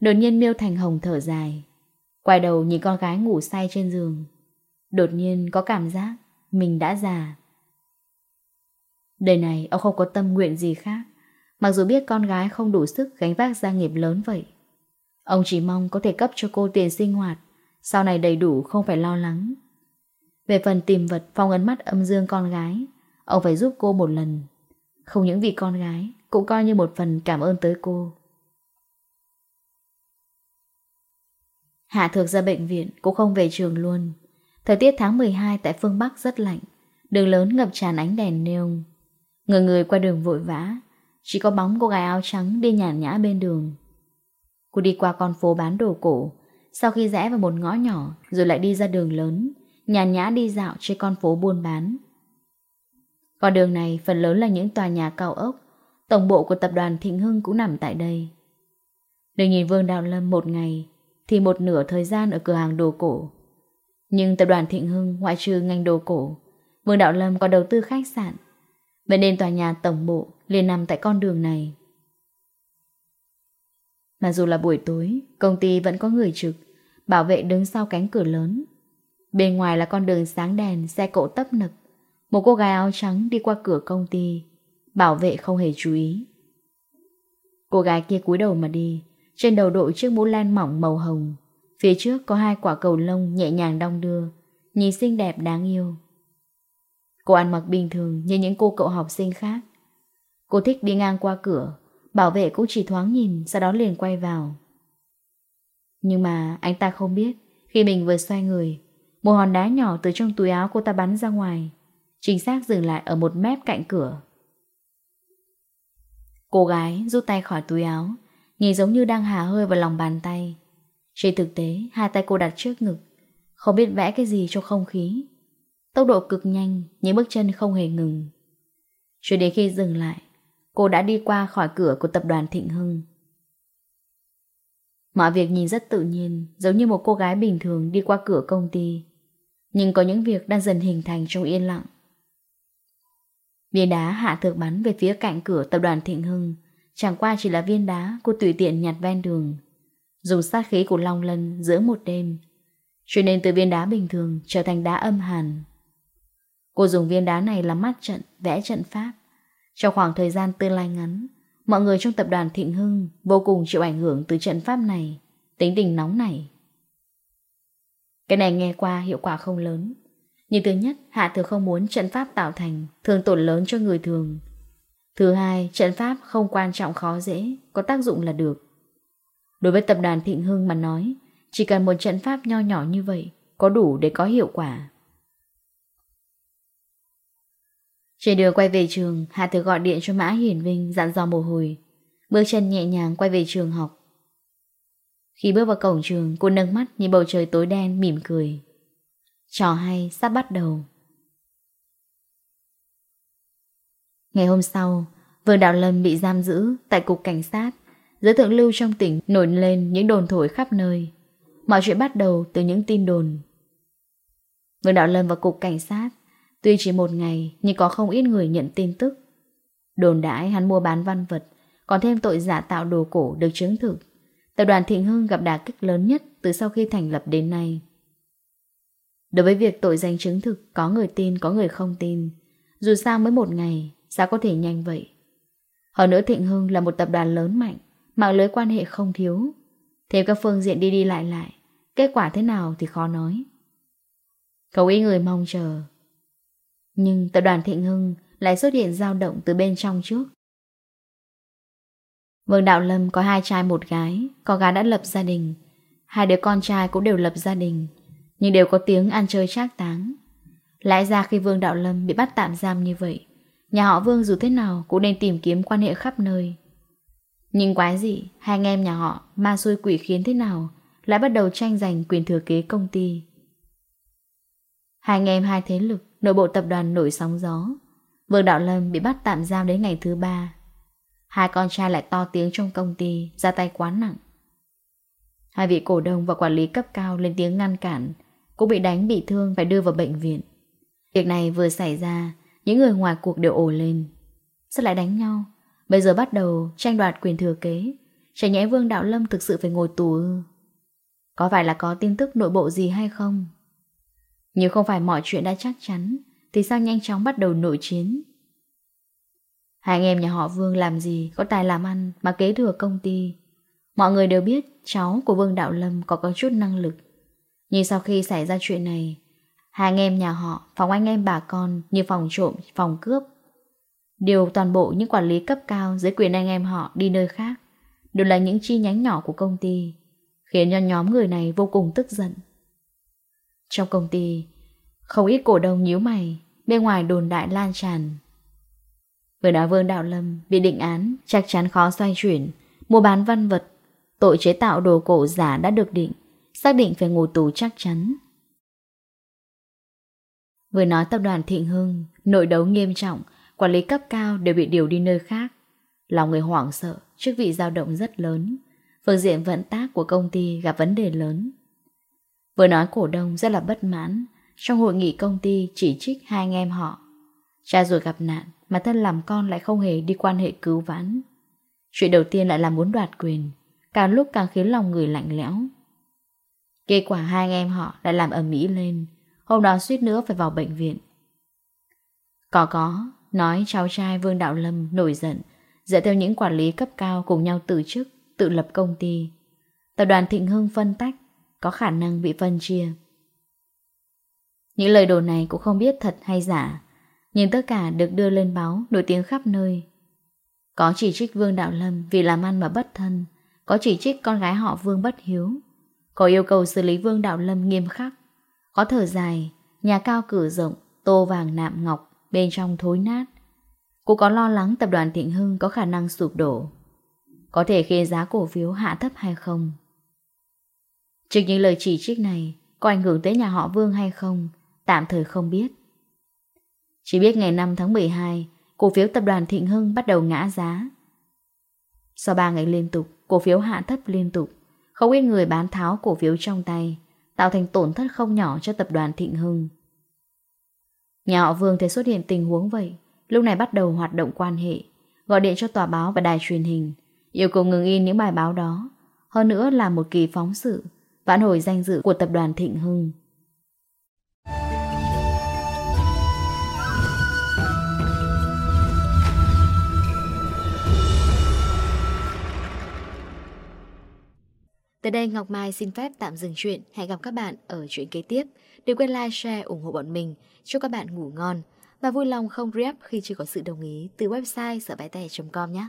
đột nhiên Miêu Thành Hồng thở dài. Quay đầu nhìn con gái ngủ say trên giường. Đột nhiên có cảm giác mình đã già. Đời này ông không có tâm nguyện gì khác, mặc dù biết con gái không đủ sức gánh vác gia nghiệp lớn vậy. Ông chỉ mong có thể cấp cho cô tiền sinh hoạt, sau này đầy đủ không phải lo lắng. Về phần tìm vật phong ấn mắt âm dương con gái, ông phải giúp cô một lần. Không những vì con gái, cũng coi như một phần cảm ơn tới cô. Hạ thược ra bệnh viện, cô không về trường luôn. Thời tiết tháng 12 tại phương Bắc rất lạnh, đường lớn ngập tràn ánh đèn neon. Người người qua đường vội vã, chỉ có bóng cô gái áo trắng đi nhàn nhã bên đường. Cô đi qua con phố bán đồ cổ, sau khi rẽ vào một ngõ nhỏ rồi lại đi ra đường lớn, nhàn nhã đi dạo trên con phố buôn bán. Con đường này phần lớn là những tòa nhà cao ốc, tổng bộ của tập đoàn Thịnh Hưng cũng nằm tại đây. Đừng nhìn Vương Đào Lâm một ngày, thì một nửa thời gian ở cửa hàng đồ cổ, nhưng tập đoàn Thịnh Hưng ngoại trừ ngành đồ cổ, Vương Đạo Lâm còn đầu tư khách sạn. Vậy nên tòa nhà tổng bộ liền nằm tại con đường này. Mà dù là buổi tối, công ty vẫn có người trực, bảo vệ đứng sau cánh cửa lớn. Bên ngoài là con đường sáng đèn, xe cộ tấp nập. Một cô gái áo trắng đi qua cửa công ty, bảo vệ không hề chú ý. Cô gái kia cúi đầu mà đi, trên đầu đội chiếc mũ len mỏng màu hồng, Phía trước có hai quả cầu lông nhẹ nhàng đong đưa, nhìn xinh đẹp đáng yêu. Cô ăn mặc bình thường như những cô cậu học sinh khác. Cô thích đi ngang qua cửa, bảo vệ cũng chỉ thoáng nhìn sau đó liền quay vào. Nhưng mà anh ta không biết, khi mình vừa xoay người, một hòn đá nhỏ từ trong túi áo cô ta bắn ra ngoài, chính xác dừng lại ở một mép cạnh cửa. Cô gái rút tay khỏi túi áo, nhìn giống như đang hà hơi vào lòng bàn tay. Trên thực tế, hai tay cô đặt trước ngực, không biết vẽ cái gì cho không khí. Tốc độ cực nhanh, những bước chân không hề ngừng. Cho đến khi dừng lại, cô đã đi qua khỏi cửa của tập đoàn Thịnh Hưng. Mọi việc nhìn rất tự nhiên, giống như một cô gái bình thường đi qua cửa công ty. Nhưng có những việc đang dần hình thành trong yên lặng. Viên đá hạ thược bắn về phía cạnh cửa tập đoàn Thịnh Hưng, chẳng qua chỉ là viên đá cô tùy tiện nhặt ven đường. Dùng sát khí của Long Lân giữa một đêm chuyển nên từ viên đá bình thường Trở thành đá âm hàn. Cô dùng viên đá này làm mắt trận Vẽ trận pháp. Trong khoảng thời gian tương lai ngắn Mọi người trong tập đoàn Thịnh Hưng Vô cùng chịu ảnh hưởng từ trận pháp này Tính tình nóng này Cái này nghe qua hiệu quả không lớn. Nhưng thứ nhất Hạ thừa không muốn trận pháp tạo thành Thường tổn lớn cho người thường. Thứ hai, trận pháp không quan trọng khó dễ, có tác dụng là được. Đối với tập đoàn Thịnh Hưng mà nói, chỉ cần một trận pháp nho nhỏ như vậy có đủ để có hiệu quả. Trên đường quay về trường, Hà Tử gọi điện cho Mã Hiển Vinh dặn dò mồ hồi. Bước chân nhẹ nhàng quay về trường học. Khi bước vào cổng trường, cô nâng mắt nhìn bầu trời tối đen mỉm cười. Trò hay sắp bắt đầu. Ngày hôm sau, Vương Đạo Lâm bị giam giữ tại cục cảnh sát Giới thượng lưu trong tỉnh nổi lên những đồn thổi khắp nơi. Mọi chuyện bắt đầu từ những tin đồn. Vương Đạo Lâm và Cục Cảnh sát Tuy chỉ một ngày nhưng có không ít người nhận tin tức. Đồn đãi hắn mua bán văn vật, còn thêm tội giả tạo đồ cổ được chứng thực. Tập đoàn Thịnh Hưng gặp đà kích lớn nhất từ sau khi thành lập đến nay. Đối với việc tội danh chứng thực có người tin có người không tin, dù sao mới một ngày, sao có thể nhanh vậy? Hơn nữa Thịnh Hưng là một tập đoàn lớn mạnh, mạng lưới quan hệ không thiếu. Thêm các phương diện đi đi lại lại, kết quả thế nào thì khó nói. Cậu ý người mong chờ. Nhưng tập đoàn Thịnh Hưng lại xuất hiện dao động từ bên trong trước. Vương Đạo Lâm có hai trai một gái, có gái đã lập gia đình. Hai đứa con trai cũng đều lập gia đình, nhưng đều có tiếng ăn chơi trác táng. Lẽ ra khi Vương Đạo Lâm bị bắt tạm giam như vậy, nhà họ Vương dù thế nào cũng nên tìm kiếm quan hệ khắp nơi, nhưng quái gì, hai anh em nhà họ ma xui quỷ khiến thế nào lại bắt đầu tranh giành quyền thừa kế công ty. Hai anh em hai thế lực, nội bộ tập đoàn nổi sóng gió. Vương Đạo Lâm bị bắt tạm giam đến ngày thứ ba. Hai con trai lại to tiếng trong công ty, ra tay quá nặng. Hai vị cổ đông và quản lý cấp cao lên tiếng ngăn cản, cũng bị đánh bị thương phải đưa vào bệnh viện. Việc này vừa xảy ra, những người ngoài cuộc đều ổ lên. Sao lại đánh nhau? Bây giờ bắt đầu tranh đoạt quyền thừa kế. Trẻ nhẽ Vương Đạo Lâm thực sự phải ngồi tù ư? Có phải là có tin tức nội bộ gì hay không? Nếu không phải mọi chuyện đã chắc chắn Thì sao nhanh chóng bắt đầu nội chiến? Hai anh em nhà họ Vương làm gì Có tài làm ăn mà kế thừa công ty? Mọi người đều biết Cháu của Vương Đạo Lâm có có chút năng lực. Nhưng sau khi xảy ra chuyện này Hai anh em nhà họ Phòng anh em bà con Như phòng trộm, phòng cướp điều toàn bộ những quản lý cấp cao dưới quyền anh em họ đi nơi khác, đều là những chi nhánh nhỏ của công ty, khiến cho nhóm người này vô cùng tức giận. Trong công ty, không ít cổ đông nhíu mày, bên ngoài đồn đại lan tràn. Vừa nói Vương Đạo Lâm bị định án chắc chắn khó xoay chuyển, mua bán văn vật, tội chế tạo đồ cổ giả đã được định, xác định phải ngồi tù chắc chắn. Vừa nói tập đoàn Thịnh Hưng, nội đấu nghiêm trọng, quản lý cấp cao đều bị điều đi nơi khác. Lòng người hoảng sợ, chức vị dao động rất lớn. Phương diện vận tác của công ty gặp vấn đề lớn. Vừa nói cổ đông rất là bất mãn, trong hội nghị công ty chỉ trích hai anh em họ. Cha rồi gặp nạn mà thân làm con lại không hề đi quan hệ cứu vãn. Chuyện đầu tiên lại là muốn đoạt quyền, càng lúc càng khiến lòng người lạnh lẽo. Kết quả hai anh em họ lại làm ẩm mỹ lên, hôm đó suýt nữa phải vào bệnh viện. Có có, nói cháu trai Vương Đạo Lâm nổi giận, dựa theo những quản lý cấp cao cùng nhau tự chức, tự lập công ty. Tập đoàn Thịnh Hưng phân tách, có khả năng bị phân chia. Những lời đồn này cũng không biết thật hay giả, nhưng tất cả được đưa lên báo nổi tiếng khắp nơi. Có chỉ trích Vương Đạo Lâm vì làm ăn mà bất thân, có chỉ trích con gái họ Vương bất hiếu, có yêu cầu xử lý Vương Đạo Lâm nghiêm khắc, có thở dài, nhà cao cửa rộng, tô vàng nạm ngọc, bên trong thối nát. Cô có lo lắng tập đoàn Thịnh Hưng có khả năng sụp đổ, có thể khiến giá cổ phiếu hạ thấp hay không. Trước những lời chỉ trích này, có ảnh hưởng tới nhà họ Vương hay không, tạm thời không biết. Chỉ biết ngày 5 tháng 12, cổ phiếu tập đoàn Thịnh Hưng bắt đầu ngã giá. Sau 3 ngày liên tục, cổ phiếu hạ thấp liên tục, không ít người bán tháo cổ phiếu trong tay, tạo thành tổn thất không nhỏ cho tập đoàn Thịnh Hưng. Nhà họ Vương thấy xuất hiện tình huống vậy, lúc này bắt đầu hoạt động quan hệ, gọi điện cho tòa báo và đài truyền hình, yêu cầu ngừng in những bài báo đó. Hơn nữa là một kỳ phóng sự, vãn hồi danh dự của tập đoàn Thịnh Hưng. Tới đây Ngọc Mai xin phép tạm dừng chuyện. Hẹn gặp các bạn ở chuyện kế tiếp. Đừng quên like, share, ủng hộ bọn mình. Chúc các bạn ngủ ngon và vui lòng không rep khi chưa có sự đồng ý từ website sởbaitè.com nhé.